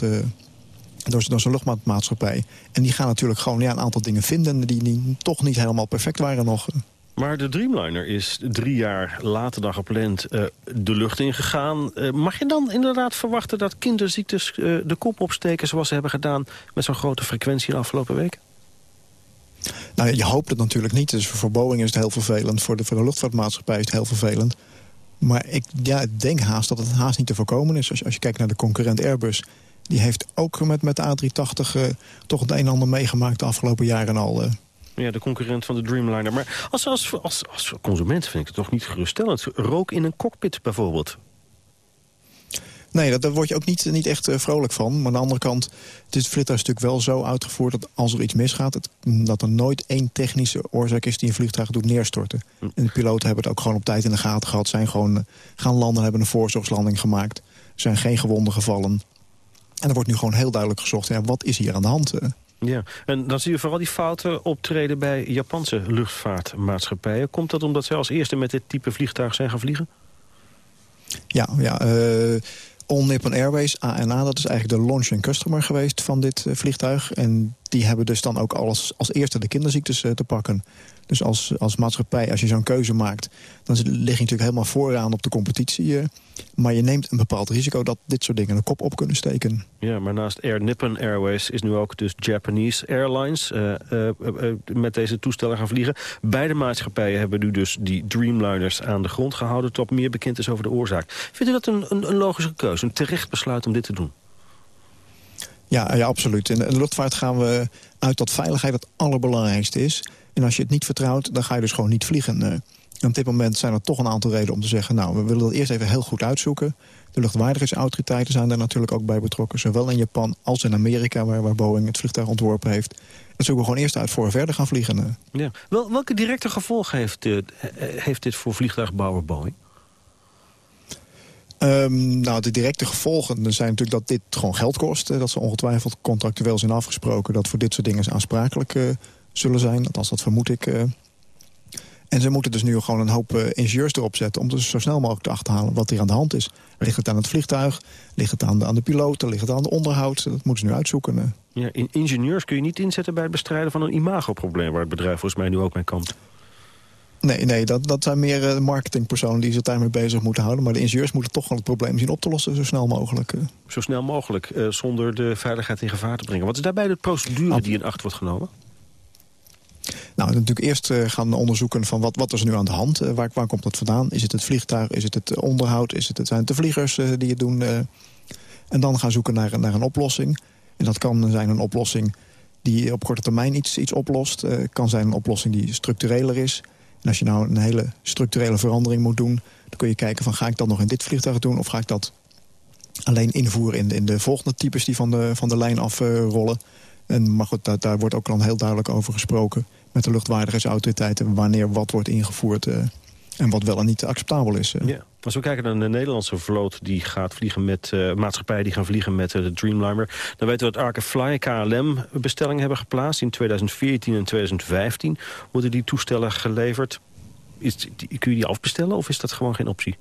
door, door zo'n luchtmaatmaatschappij. En die gaan natuurlijk gewoon ja, een aantal dingen vinden... die, die toch niet helemaal perfect waren nog... Maar de Dreamliner is drie jaar later dan gepland uh, de lucht ingegaan. Uh, mag je dan inderdaad verwachten dat kinderziektes uh, de kop opsteken... zoals ze hebben gedaan met zo'n grote frequentie de afgelopen weken? Nou, je hoopt het natuurlijk niet. Dus voor Boeing is het heel vervelend. Voor de, voor de luchtvaartmaatschappij is het heel vervelend. Maar ik ja, denk haast dat het haast niet te voorkomen is. Als, als je kijkt naar de concurrent Airbus... die heeft ook met, met de A380 toch het een en ander meegemaakt de afgelopen jaren al... Ja, de concurrent van de Dreamliner. Maar als, als, als, als consument vind ik het toch niet geruststellend. Rook in een cockpit bijvoorbeeld. Nee, dat, daar word je ook niet, niet echt uh, vrolijk van. Maar aan de andere kant, het is vliegtuig natuurlijk wel zo uitgevoerd... dat als er iets misgaat, het, dat er nooit één technische oorzaak is... die een vliegtuig doet neerstorten. Hm. En de piloten hebben het ook gewoon op tijd in de gaten gehad. Zijn gewoon uh, gaan landen, hebben een voorzorgslanding gemaakt. Er zijn geen gewonden gevallen. En er wordt nu gewoon heel duidelijk gezocht... Ja, wat is hier aan de hand? Ja, en dan zie je vooral die fouten optreden bij Japanse luchtvaartmaatschappijen. Komt dat omdat zij als eerste met dit type vliegtuig zijn gaan vliegen? Ja, ja uh, All Nippon Airways, ANA, dat is eigenlijk de launch and customer geweest van dit uh, vliegtuig. En die hebben dus dan ook alles als eerste de kinderziektes te pakken. Dus als, als maatschappij, als je zo'n keuze maakt... dan lig je natuurlijk helemaal vooraan op de competitie. maar je neemt een bepaald risico dat dit soort dingen de kop op kunnen steken. Ja, maar naast Air Nippon Airways is nu ook dus Japanese Airlines... Uh, uh, uh, met deze toestellen gaan vliegen. Beide maatschappijen hebben nu dus die Dreamliners aan de grond gehouden... tot meer bekend is over de oorzaak. Vindt u dat een, een, een logische keuze, een terecht besluit om dit te doen? Ja, ja, absoluut. In de luchtvaart gaan we uit dat veiligheid het allerbelangrijkste is. En als je het niet vertrouwt, dan ga je dus gewoon niet vliegen. En op dit moment zijn er toch een aantal redenen om te zeggen... nou, we willen dat eerst even heel goed uitzoeken. De luchtwaardigheidsautoriteiten zijn daar natuurlijk ook bij betrokken. Zowel in Japan als in Amerika, waar, waar Boeing het vliegtuig ontworpen heeft. Dat zoeken we gewoon eerst uit voor verder gaan vliegen. Ja. Wel, welke directe gevolgen heeft, uh, heeft dit voor vliegtuigbouwer Boeing? Um, nou, de directe gevolgen zijn natuurlijk dat dit gewoon geld kost. Dat ze ongetwijfeld contractueel zijn afgesproken... dat voor dit soort dingen ze aansprakelijk uh, zullen zijn. Althans, dat vermoed ik. Uh. En ze moeten dus nu gewoon een hoop uh, ingenieurs erop zetten... om dus zo snel mogelijk te achterhalen wat hier aan de hand is. Ligt het aan het vliegtuig? Ligt het aan de, aan de piloten? Ligt het aan de onderhoud? Dat moeten ze nu uitzoeken. Ja, in ingenieurs kun je niet inzetten bij het bestrijden van een imagoprobleem... waar het bedrijf volgens mij nu ook mee kampt. Nee, nee dat, dat zijn meer uh, marketingpersonen die zich daarmee bezig moeten houden. Maar de ingenieurs moeten toch gewoon het probleem zien op te lossen zo snel mogelijk. Zo snel mogelijk, zonder de veiligheid in gevaar te brengen. Wat is daarbij de procedure die in acht wordt genomen? Nou, natuurlijk eerst uh, gaan onderzoeken van wat, wat is er nu aan de hand. Uh, waar, waar komt dat vandaan? Is het het vliegtuig? Is het het onderhoud? Is het, het zijn het de vliegers uh, die het doen? en dan gaan zoeken naar, naar een oplossing. En dat kan zijn een oplossing die op korte termijn iets, iets oplost. Het kan zijn een oplossing die structureler is. En als je nou een hele structurele verandering moet doen... dan kun je kijken van ga ik dat nog in dit vliegtuig doen... of ga ik dat alleen invoeren in in de volgende types die van de, van de lijn afrollen. En, maar goed, daar, daar wordt ook al heel duidelijk over gesproken... met de luchtwaardigheidsautoriteiten wanneer wat wordt ingevoerd... Uh, en wat wel en niet acceptabel is. Ja. Als we kijken naar de Nederlandse vloot die gaat vliegen met uh, maatschappijen die gaan vliegen met uh, de Dreamliner, dan weten we dat Arkefly KLM bestellingen hebben geplaatst in 2014 en 2015. Worden die toestellen geleverd? Is, die, kun je die afbestellen of is dat gewoon geen optie?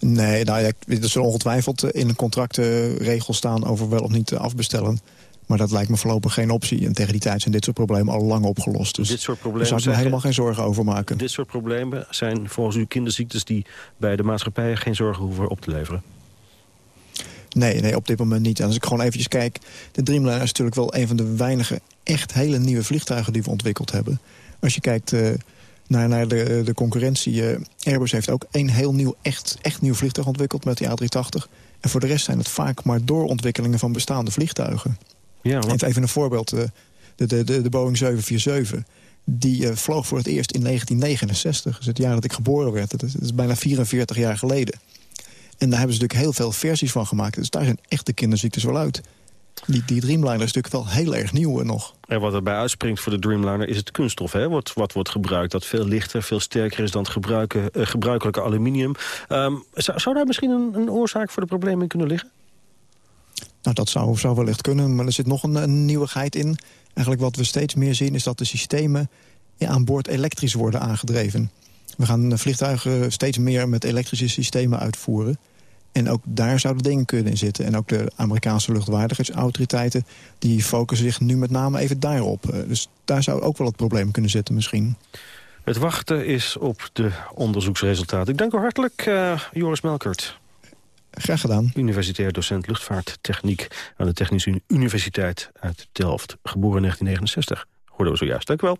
Nee, nou ja, er zullen ongetwijfeld in een contractregel staan over wel of niet afbestellen. Maar dat lijkt me voorlopig geen optie. En tegen die tijd zijn dit soort problemen al lang opgelost. Dus dit soort problemen daar zou ik me helemaal geen zorgen over maken. Dit soort problemen zijn volgens u kinderziektes... die bij de maatschappijen geen zorgen hoeven op te leveren? Nee, nee, op dit moment niet. En als ik gewoon eventjes kijk... de Dreamliner is natuurlijk wel een van de weinige echt hele nieuwe vliegtuigen... die we ontwikkeld hebben. Als je kijkt uh, naar, naar de, de concurrentie... Uh, Airbus heeft ook een heel nieuw, echt, echt nieuw vliegtuig ontwikkeld met die A380. En voor de rest zijn het vaak maar doorontwikkelingen van bestaande vliegtuigen. Ja, want... Even een voorbeeld. Eh, de, de, de, de Boeing 747 die uh, vloog voor het eerst in 1969. Dus het jaar dat ik geboren werd. Dat is, dat is, bijna 44 jaar geleden. En daar hebben ze natuurlijk heel veel versies van gemaakt. Dus daar zijn echte kinderziektes wel uit. Die, die Dreamliner is natuurlijk wel heel erg nieuw nog. En wat erbij uitspringt voor de Dreamliner is het kunststof. Hè? Wat, wat wordt gebruikt, dat veel lichter, veel sterker is dan het gebruiken, uh, gebruikelijke aluminium. Um, zou, zou daar misschien een, een oorzaak voor de problemen in kunnen liggen? Nou, dat zou, zou wellicht kunnen, maar er zit nog een, nieuwigheid in. Eigenlijk wat we steeds meer zien is dat de systemen aan boord elektrisch worden aangedreven. We gaan vliegtuigen steeds meer met elektrische systemen uitvoeren. En ook daar zouden dingen kunnen in zitten. En ook de Amerikaanse luchtwaardigheidsautoriteiten... die focussen zich nu met name even daarop. Dus daar zou ook wel het probleem kunnen zitten misschien. Het wachten is op de onderzoeksresultaten. Ik dank u hartelijk, uh, Joris Melkert. Graag gedaan. Universitair docent luchtvaarttechniek aan de Technische Universiteit uit Delft. Geboren in 1969. Hoorden we zojuist. Dank u wel.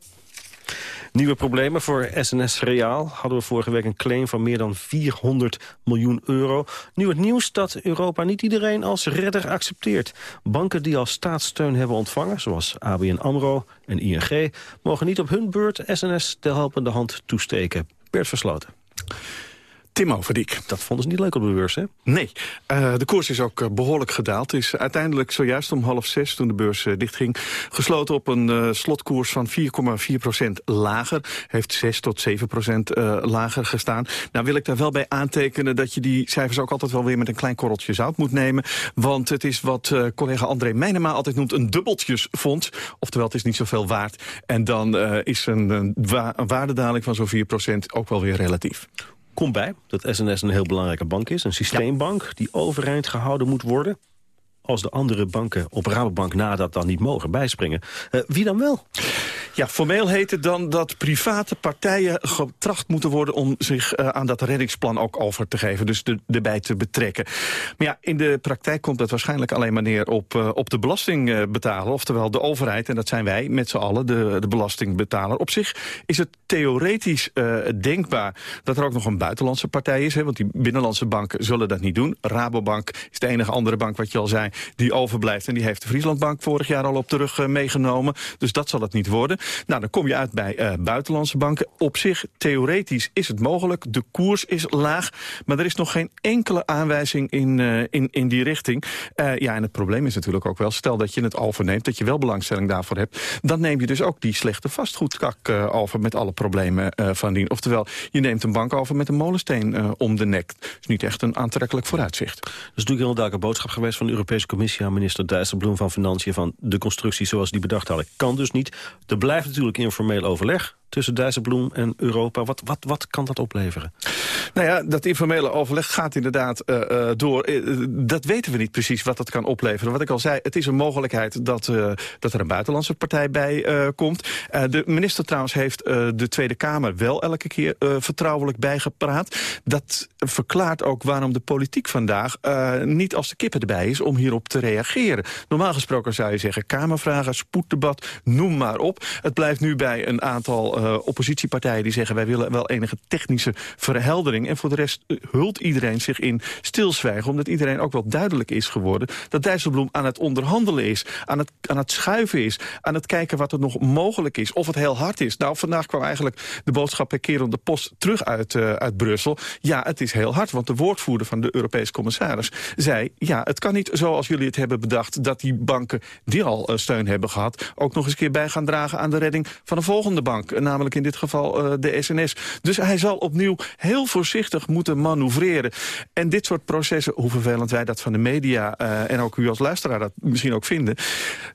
Nieuwe problemen voor SNS Reaal. Hadden we vorige week een claim van meer dan 400 miljoen euro. Nu het nieuws dat Europa niet iedereen als redder accepteert. Banken die al staatssteun hebben ontvangen, zoals ABN AMRO en ING... mogen niet op hun beurt SNS de helpende hand toesteken. Bert Versloten. Tim Overdiek. Dat vonden ze niet leuk op de beurs, hè? Nee. Uh, de koers is ook uh, behoorlijk gedaald. Het is uiteindelijk zojuist om half zes, toen de beurs uh, dichtging... gesloten op een slotkoers van 4,4% lager. Heeft 6 tot 7% lager gestaan. Nou wil ik daar wel bij aantekenen... dat je die cijfers ook altijd wel weer met een klein korreltje zout moet nemen. Want het is wat collega André Meijnema altijd noemt een dubbeltjesfonds. Oftewel, het is niet zoveel waard. En dan is een, een, wa een waardedaling van zo'n 4% ook wel weer relatief. Komt bij dat SNS een heel belangrijke bank is. Een systeembank die overeind gehouden moet worden. Als de andere banken op Rabobank na dat dan niet mogen bijspringen. Uh, wie dan wel? Ja, formeel heet het dan dat private partijen getracht moeten worden... om zich uh, aan dat reddingsplan ook over te geven, dus de, erbij te betrekken. Maar ja, in de praktijk komt het waarschijnlijk alleen maar neer op, uh, op de belastingbetaler. Oftewel de overheid, en dat zijn wij met z'n allen, de, de belastingbetaler. Op zich is het theoretisch denkbaar dat er ook nog een buitenlandse partij is. Hè, want die binnenlandse banken zullen dat niet doen. Rabobank is de enige andere bank, wat je al zei, die overblijft. En die heeft de Frieslandbank vorig jaar al op de rug meegenomen. Dus dat zal het niet worden. Nou, dan kom je uit bij uh, buitenlandse banken. Op zich, theoretisch is het mogelijk. De koers is laag, maar er is nog geen enkele aanwijzing in, uh, in, in die richting. Ja, en het probleem is natuurlijk ook wel, stel dat je het overneemt, dat je wel belangstelling daarvoor hebt, dan neem je dus ook die slechte vastgoedkak over met alle problemen van dien. Oftewel, je neemt een bank over met een molensteen om de nek. Dat is niet echt een aantrekkelijk vooruitzicht. Dat is natuurlijk heel duidelijke boodschap geweest van de Europese Commissie aan minister Dijsselbloem van Financiën van de constructie zoals die bedacht hadden. Kan dus niet. Er blijft natuurlijk informeel overleg tussen Dijsselbloem en Europa. Wat, wat, wat kan dat opleveren? Nou ja, dat informele overleg gaat inderdaad uh, uh, door. Uh, dat weten we niet precies wat dat kan opleveren. Wat ik al zei, het is een mogelijkheid dat, dat er een buitenlandse partij bij komt. de minister trouwens heeft de Tweede Kamer wel elke keer vertrouwelijk bijgepraat. Dat verklaart ook waarom de politiek vandaag niet als de kippen erbij is om hierop te reageren. Normaal gesproken zou je zeggen Kamervragen, spoeddebat, noem maar op. Het blijft nu bij een aantal uh, oppositiepartijen die zeggen... wij willen wel enige technische verheldering. En voor de rest uh, hult iedereen zich in stilzwijgen... omdat iedereen ook wel duidelijk is geworden... dat Dijsselbloem aan het onderhandelen is, aan het, aan het schuiven is... aan het kijken wat er nog mogelijk is, of het heel hard is. Nou, vandaag kwam eigenlijk de boodschap per keer de post terug uit, uh, uit Brussel. Ja, het is heel hard, want de woordvoerder van de Europese commissaris zei... ja, het kan niet zoals jullie het hebben bedacht... dat die banken die al steun hebben gehad... ook nog eens een keer bij gaan dragen aan de redding van een volgende bank namelijk in dit geval uh, de SNS. Dus hij zal opnieuw heel voorzichtig moeten manoeuvreren. En dit soort processen, hoe vervelend wij dat van de media... Uh, en ook u als luisteraar dat misschien ook vinden...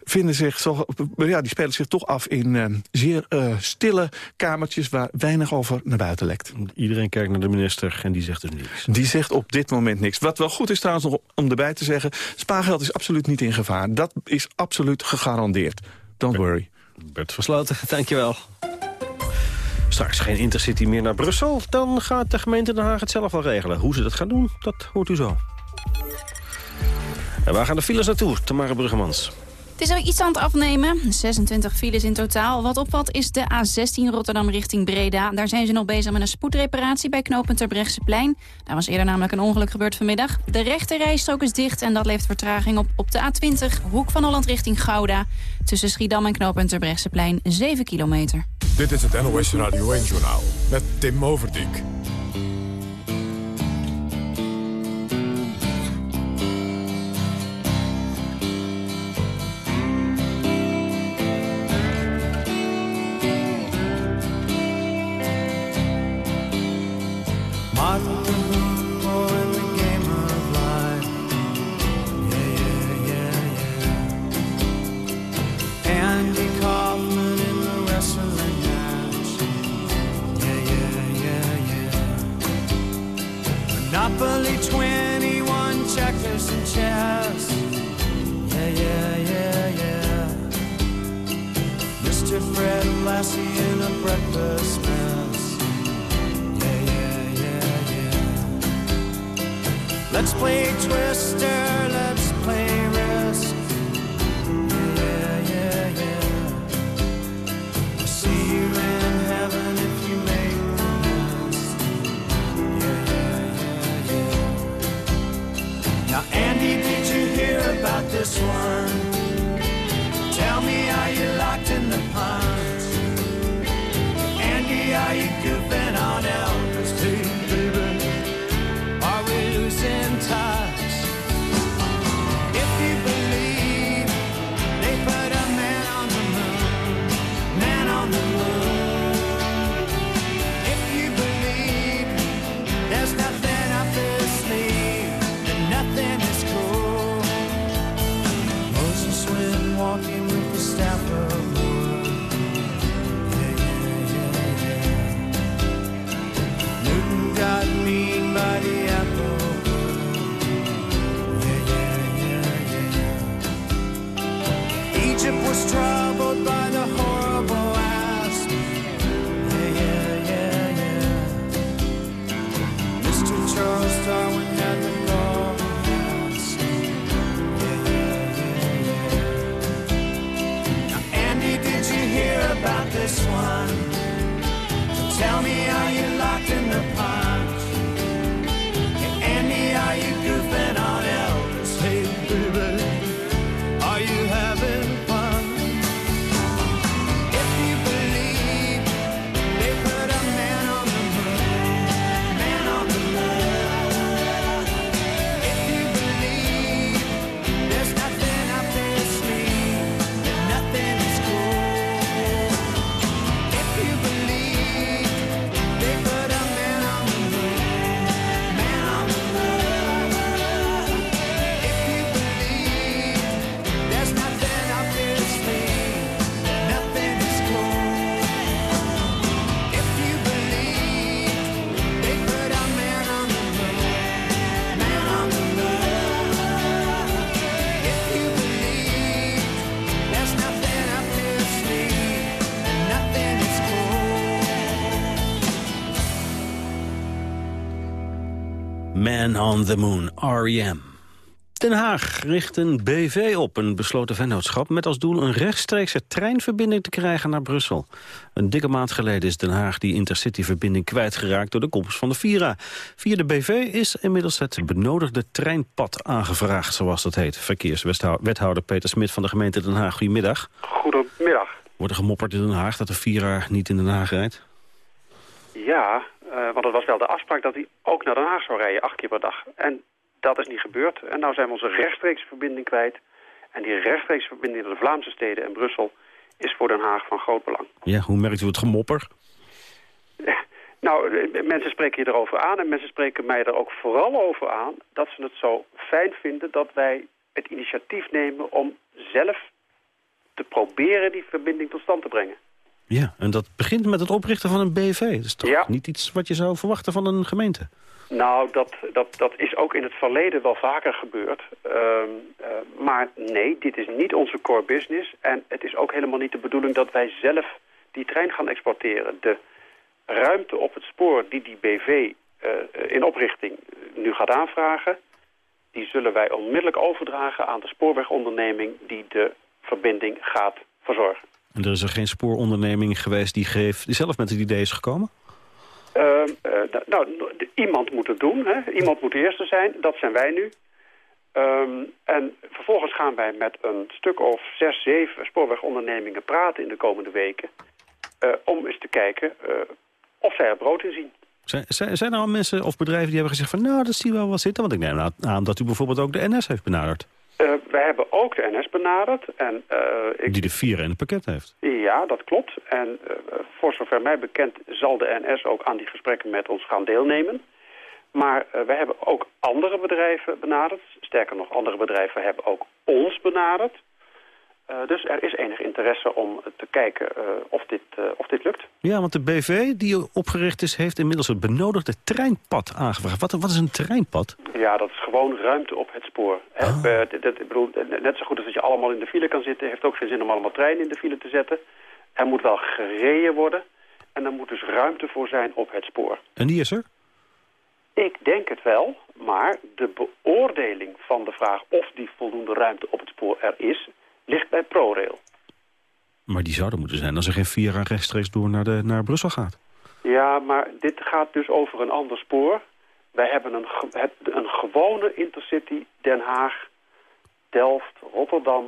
vinden zich zo, ja, die spelen zich toch af in uh, zeer stille kamertjes... waar weinig over naar buiten lekt. Iedereen kijkt naar de minister en die zegt dus niks. Die zegt op dit moment niks. Wat wel goed is trouwens nog om erbij te zeggen... spaargeld is absoluut niet in gevaar. Dat is absoluut gegarandeerd. Don't worry. Bert Versloten, [laughs] dankjewel. Straks geen intercity meer naar Brussel. Dan gaat de gemeente Den Haag het zelf wel regelen. Hoe ze dat gaan doen, dat hoort u zo. En waar gaan de files naartoe, Tamara Bruggemans? Het is er iets aan het afnemen. 26 files in totaal. Wat opvalt is de A16 Rotterdam richting Breda. Daar zijn ze nog bezig met een spoedreparatie bij knooppunt Terbrechtseplein. Daar was eerder namelijk een ongeluk gebeurd vanmiddag. De rechte rijstrook is dicht en dat levert vertraging op op de A20... Hoek van Holland richting Gouda. Tussen Schiedam en knooppunt Terbrechtseplein 7 kilometer. Dit is het NOS Radio 1-journaal met Tim Overdijk. Man on the Moon, R.E.M. Den Haag richt een BV op, een besloten vennootschap... met als doel een rechtstreekse treinverbinding te krijgen naar Brussel. Een dikke maand geleden is Den Haag die intercityverbinding kwijtgeraakt... door de komst van de Vira. Via de BV is inmiddels het benodigde treinpad aangevraagd, zoals dat heet. Verkeerswethouder Peter Smit van de gemeente Den Haag, goedemiddag. Goedemiddag. Wordt er gemopperd in Den Haag dat de Vira niet in Den Haag rijdt? Ja, eh, want het was wel de afspraak dat hij ook naar Den Haag zou rijden, acht keer per dag. En dat is niet gebeurd. En nou zijn we onze rechtstreekse verbinding kwijt. En die rechtstreekse verbinding naar de Vlaamse steden en Brussel is voor Den Haag van groot belang. Ja, hoe merkt u het gemopper? [laughs] Nou, eh, mensen spreken je erover aan en mensen spreken mij er ook vooral over aan... dat ze het zo fijn vinden dat wij het initiatief nemen om zelf te proberen die verbinding tot stand te brengen. Ja, en dat begint met het oprichten van een BV. Dat is toch Ja. niet iets wat je zou verwachten van een gemeente? Nou, dat, dat, dat is ook in het verleden wel vaker gebeurd. Ehm, eh, maar nee, dit is niet onze core business. En het is ook helemaal niet de bedoeling dat wij zelf die trein gaan exporteren. De ruimte op het spoor die die BV eh, in oprichting nu gaat aanvragen... die zullen wij onmiddellijk overdragen aan de spoorwegonderneming... die de verbinding gaat verzorgen. En er is er geen spooronderneming geweest die, geeft, die zelf met het idee is gekomen? Ehm, eh, nou, iemand moet het doen. Hè? Iemand moet de eerste zijn. Dat zijn wij nu. Ehm, en vervolgens gaan wij met een stuk of zes, zeven spoorwegondernemingen praten in de komende weken. eh, om eens te kijken eh, of zij er brood in zien. Zijn, zijn, zijn er al mensen of bedrijven die hebben gezegd van... nou, dat zie je wel wat zitten? Want ik neem aan dat u bijvoorbeeld ook de NS heeft benaderd. Eh, wij hebben ook de NS benaderd. En, eh, ik, Die de vier in het pakket heeft. Ja, dat klopt. En eh, voor zover mij bekend zal de NS ook aan die gesprekken met ons gaan deelnemen. Maar wij hebben ook andere bedrijven benaderd. Sterker nog, andere bedrijven hebben ook ons benaderd. Eh, dus er is enig interesse om te kijken eh, of, dit, eh, of dit lukt. Ja, want de BV die opgericht is... heeft inmiddels het benodigde treinpad aangevraagd. Wat, wat is een treinpad? Ja, dat is gewoon ruimte op het spoor. Dit- dit- ik bedoel, net zo goed als dat je allemaal in de file kan zitten... heeft ook geen zin om allemaal treinen in de file te zetten. Er moet wel gereden worden. En er moet dus ruimte voor zijn op het spoor. En die is er? Ik denk het wel, maar de beoordeling van de vraag of die voldoende ruimte op het spoor er is, ligt bij ProRail. Maar die zou er moeten zijn als er geen Vira rechtstreeks door naar, de, naar Brussel gaat. Ja, maar dit gaat dus over een ander spoor. Wij hebben een, het, een gewone intercity Den Haag, Delft, Rotterdam,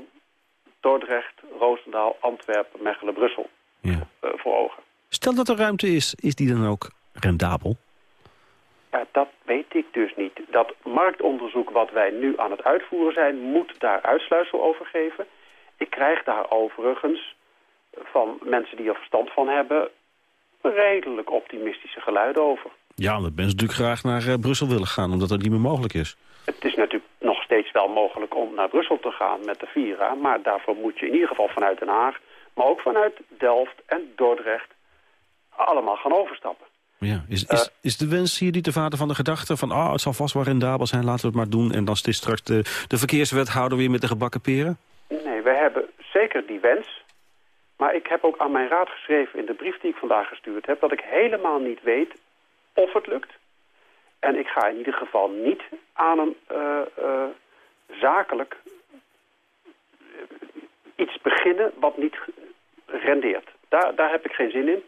Dordrecht, Roosendaal, Antwerpen, Mechelen, Brussel eh, voor ogen. Stel dat er ruimte is, is die dan ook rendabel? Ja, dat weet ik dus niet. Dat marktonderzoek wat wij nu aan het uitvoeren zijn, moet daar uitsluitsel over geven. Ik krijg daar overigens van mensen die er verstand van hebben redelijk optimistische geluiden over. Ja, omdat mensen natuurlijk graag naar eh, Brussel willen gaan, omdat dat niet meer mogelijk is. Het is natuurlijk nog steeds wel mogelijk om naar Brussel te gaan met de Vira, maar daarvoor moet je in ieder geval vanuit Den Haag, maar ook vanuit Delft en Dordrecht allemaal gaan overstappen. Ja. Is, is, is de wens hier niet de vader van de gedachte van... ah, het zal vast wel rendabel zijn, laten we het maar doen... en dan is straks de, de verkeerswethouder weer met de gebakken peren? Nee, wij hebben zeker die wens. Maar ik heb ook aan mijn raad geschreven in de brief die ik vandaag gestuurd heb... dat ik helemaal niet weet of het lukt. En ik ga in ieder geval niet aan een eh, eh, zakelijk eh, iets beginnen wat niet rendeert. Daar, daar heb ik geen zin in.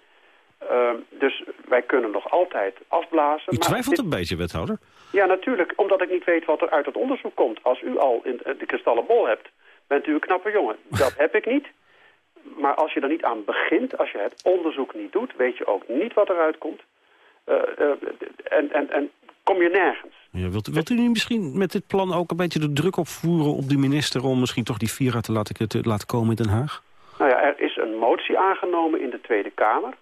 Ehm, dus wij kunnen nog altijd afblazen. U twijfelt dit- een beetje, wethouder. Ja, natuurlijk. Omdat ik niet weet wat er uit het onderzoek komt. Als u al in de kristallen bol hebt, bent u een knappe jongen. Dat heb ik niet. Maar als je er niet aan begint, als je het onderzoek niet doet... weet je ook niet wat eruit komt. Eh, eh, en, en, en kom je nergens. Ja, wilt, wilt u nu misschien met dit plan ook een beetje de druk opvoeren op de minister... om misschien toch die Vira te laten, te laten komen in Den Haag? Nou ja, er is een motie aangenomen in de Tweede Kamer...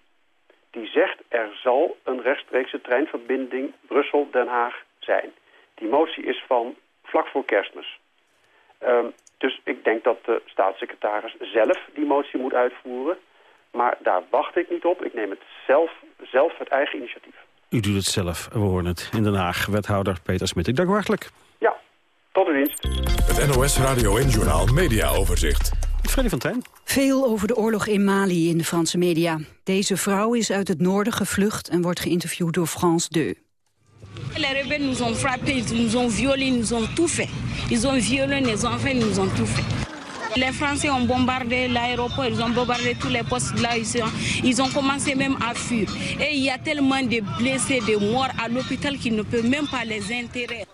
die zegt er zal een rechtstreekse treinverbinding Brussel-Den Haag zijn. Die motie is van vlak voor kerstmis. Ehm, dus ik denk dat de staatssecretaris zelf die motie moet uitvoeren. Maar daar wacht ik niet op. Ik neem het zelf, zelf het eigen initiatief. U doet het zelf, we horen het. In Den Haag, wethouder Peter Smit. Ik dank u hartelijk. Tot de dienst. Het NOS Radio en Journaal Media Overzicht. Freddy van Tijn. Veel over de oorlog in Mali in de Franse media. Deze vrouw is uit het noorden gevlucht en wordt geïnterviewd door France 2. Les rebelles nous ont frappés, ils nous ont violés, ils nous ont tout fait. Ils ont violé les enfants, ils nous ont tout fait. Les Français ont bombardé l'aéroport, ils ont bombardé tous les postes là. Ils, sont- ils ont commencé même à fuir. Et il y a tellement de blessés, de morts à l'hôpital qu'ils ne peuvent même pas les enterrer.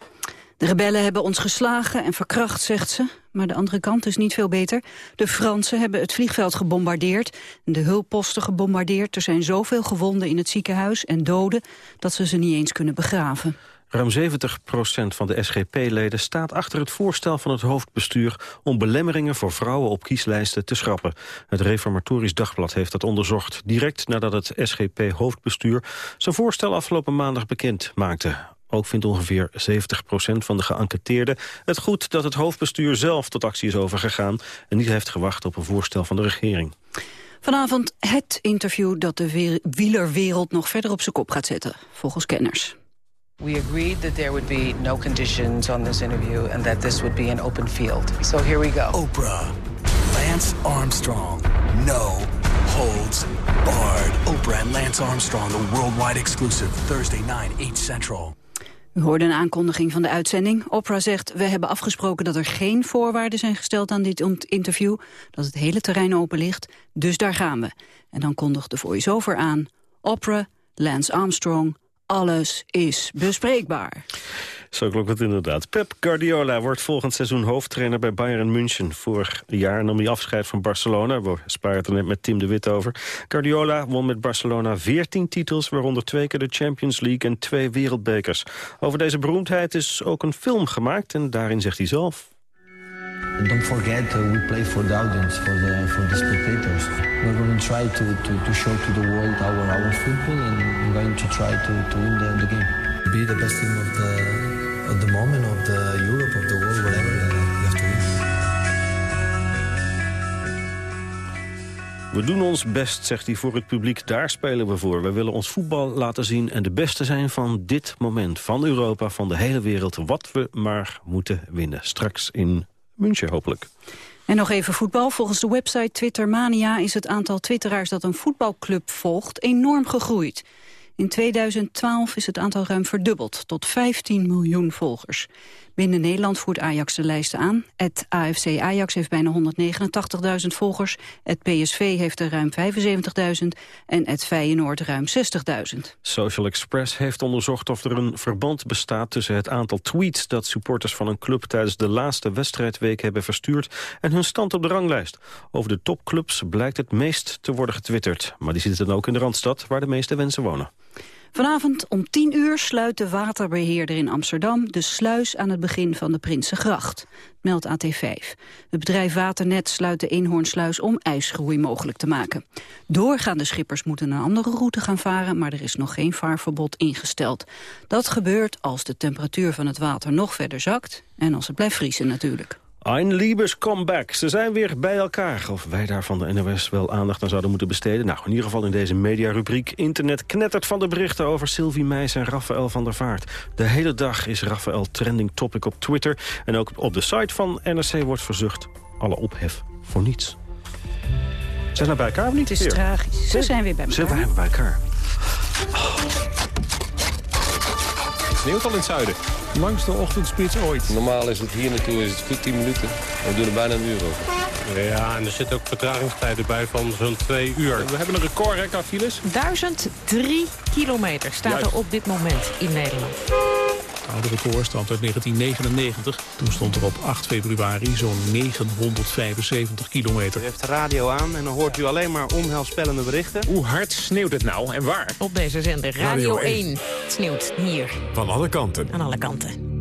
De rebellen hebben ons geslagen en verkracht, zegt ze. Maar de andere kant is niet veel beter. De Fransen hebben het vliegveld gebombardeerd, de hulpposten gebombardeerd. Er zijn zoveel gewonden in het ziekenhuis en doden dat ze ze niet eens kunnen begraven. Ruim 70% van de SGP-leden staat achter het voorstel van het hoofdbestuur... om belemmeringen voor vrouwen op kieslijsten te schrappen. Het Reformatorisch Dagblad heeft dat onderzocht... direct nadat het SGP-hoofdbestuur zijn voorstel afgelopen maandag bekend maakte. Ook vindt ongeveer 70% van de geënquêteerden het goed dat het hoofdbestuur zelf tot actie is overgegaan... en niet heeft gewacht op een voorstel van de regering. Vanavond het interview dat de wielerwereld nog verder op zijn kop gaat zetten, volgens kenners. We agreed that there would be no conditions on this interview and that this would be an open field. So here we go. Oprah. Lance Armstrong. No holds barred. Oprah and Lance Armstrong, the worldwide exclusive. Thursday 9, 8 Central. U hoorde een aankondiging van de uitzending. Oprah zegt, we hebben afgesproken dat er geen voorwaarden zijn gesteld aan dit interview. Dat het hele terrein open ligt, dus daar gaan we. En dan kondigt de voice-over aan. Oprah, Lance Armstrong, alles is bespreekbaar. Zo klonk het inderdaad. Pep Guardiola wordt volgend seizoen hoofdtrainer bij Bayern München. Vorig jaar nam hij afscheid van Barcelona. We spraken het er net met Tim de Wit over. Guardiola won met Barcelona 14 titels... waaronder twee keer de Champions League en twee wereldbekers. Over deze beroemdheid is ook een film gemaakt... en daarin zegt hij zelf... Don't forget, uh, we play for the audience, for the for the spectators. We're going to try to, to, to show to the world our our football, and we're going to try to, to win the, the game. Be the best team of the of the moment, of the Europe, of the world, whatever. You have to. We doen ons best, zegt hij, voor het publiek. Daar spelen we voor. We willen ons voetbal laten zien en de beste zijn van dit moment. Van Europa, van de hele wereld. Wat we maar moeten winnen. Straks in München hopelijk. En nog even voetbal. Volgens de website Twittermania is het aantal twitteraars dat een voetbalclub volgt enorm gegroeid. In 2012 is het aantal ruim verdubbeld, tot 15 miljoen volgers. Binnen Nederland voert Ajax de lijsten aan. Het AFC Ajax heeft bijna 189.000 volgers. Het PSV heeft er ruim 75.000 en het Feyenoord ruim 60.000. Social Express heeft onderzocht of er een verband bestaat tussen het aantal tweets dat supporters van een club tijdens de laatste wedstrijdweek hebben verstuurd en hun stand op de ranglijst. Over de topclubs blijkt het meest te worden getwitterd. Maar die zitten dan ook in de Randstad, waar de meeste wensen wonen. Vanavond om 10 uur sluit de waterbeheerder in Amsterdam de sluis aan het begin van de Prinsengracht, meldt AT5. Het bedrijf Waternet sluit de Eenhoornsluis om ijsgroei mogelijk te maken. Doorgaande schippers moeten een andere route gaan varen, maar er is nog geen vaarverbod ingesteld. Dat gebeurt als de temperatuur van het water nog verder zakt en als het blijft vriezen natuurlijk. Ein Liebes Comeback. Ze zijn weer bij elkaar. Of wij daar van de NOS wel aandacht aan zouden moeten besteden. Nou, in ieder geval in deze mediarubriek. Internet knettert van de berichten over Sylvie Meijs en Raphaël van der Vaart. De hele dag is Raphaël trending topic op Twitter. En ook op de site van NRC wordt verzucht. alle ophef voor niets. Zijn we bij elkaar of niet? Het is tragisch. Ze zijn weer bij Ze elkaar. zijn bij elkaar. Het sneeuwt al in het zuiden. Langste ochtendspits ooit. Normaal is het hier naartoe is het goed 10 minuten. We doen er bijna een uur over. Ja, en er zitten ook vertragingstijden bij van zo'n twee uur. We hebben een record, hè, qua files. 1003 kilometer staat Juist. er op dit moment in Nederland. Oude record stamt uit 1999. Toen stond er op 8 februari zo'n 975 kilometer. U heeft de radio aan en dan hoort u alleen maar onheilspellende berichten. Hoe hard sneeuwt het nou en waar? Op deze zender Radio, Radio 1. Het sneeuwt hier Van alle kanten. aan alle kanten.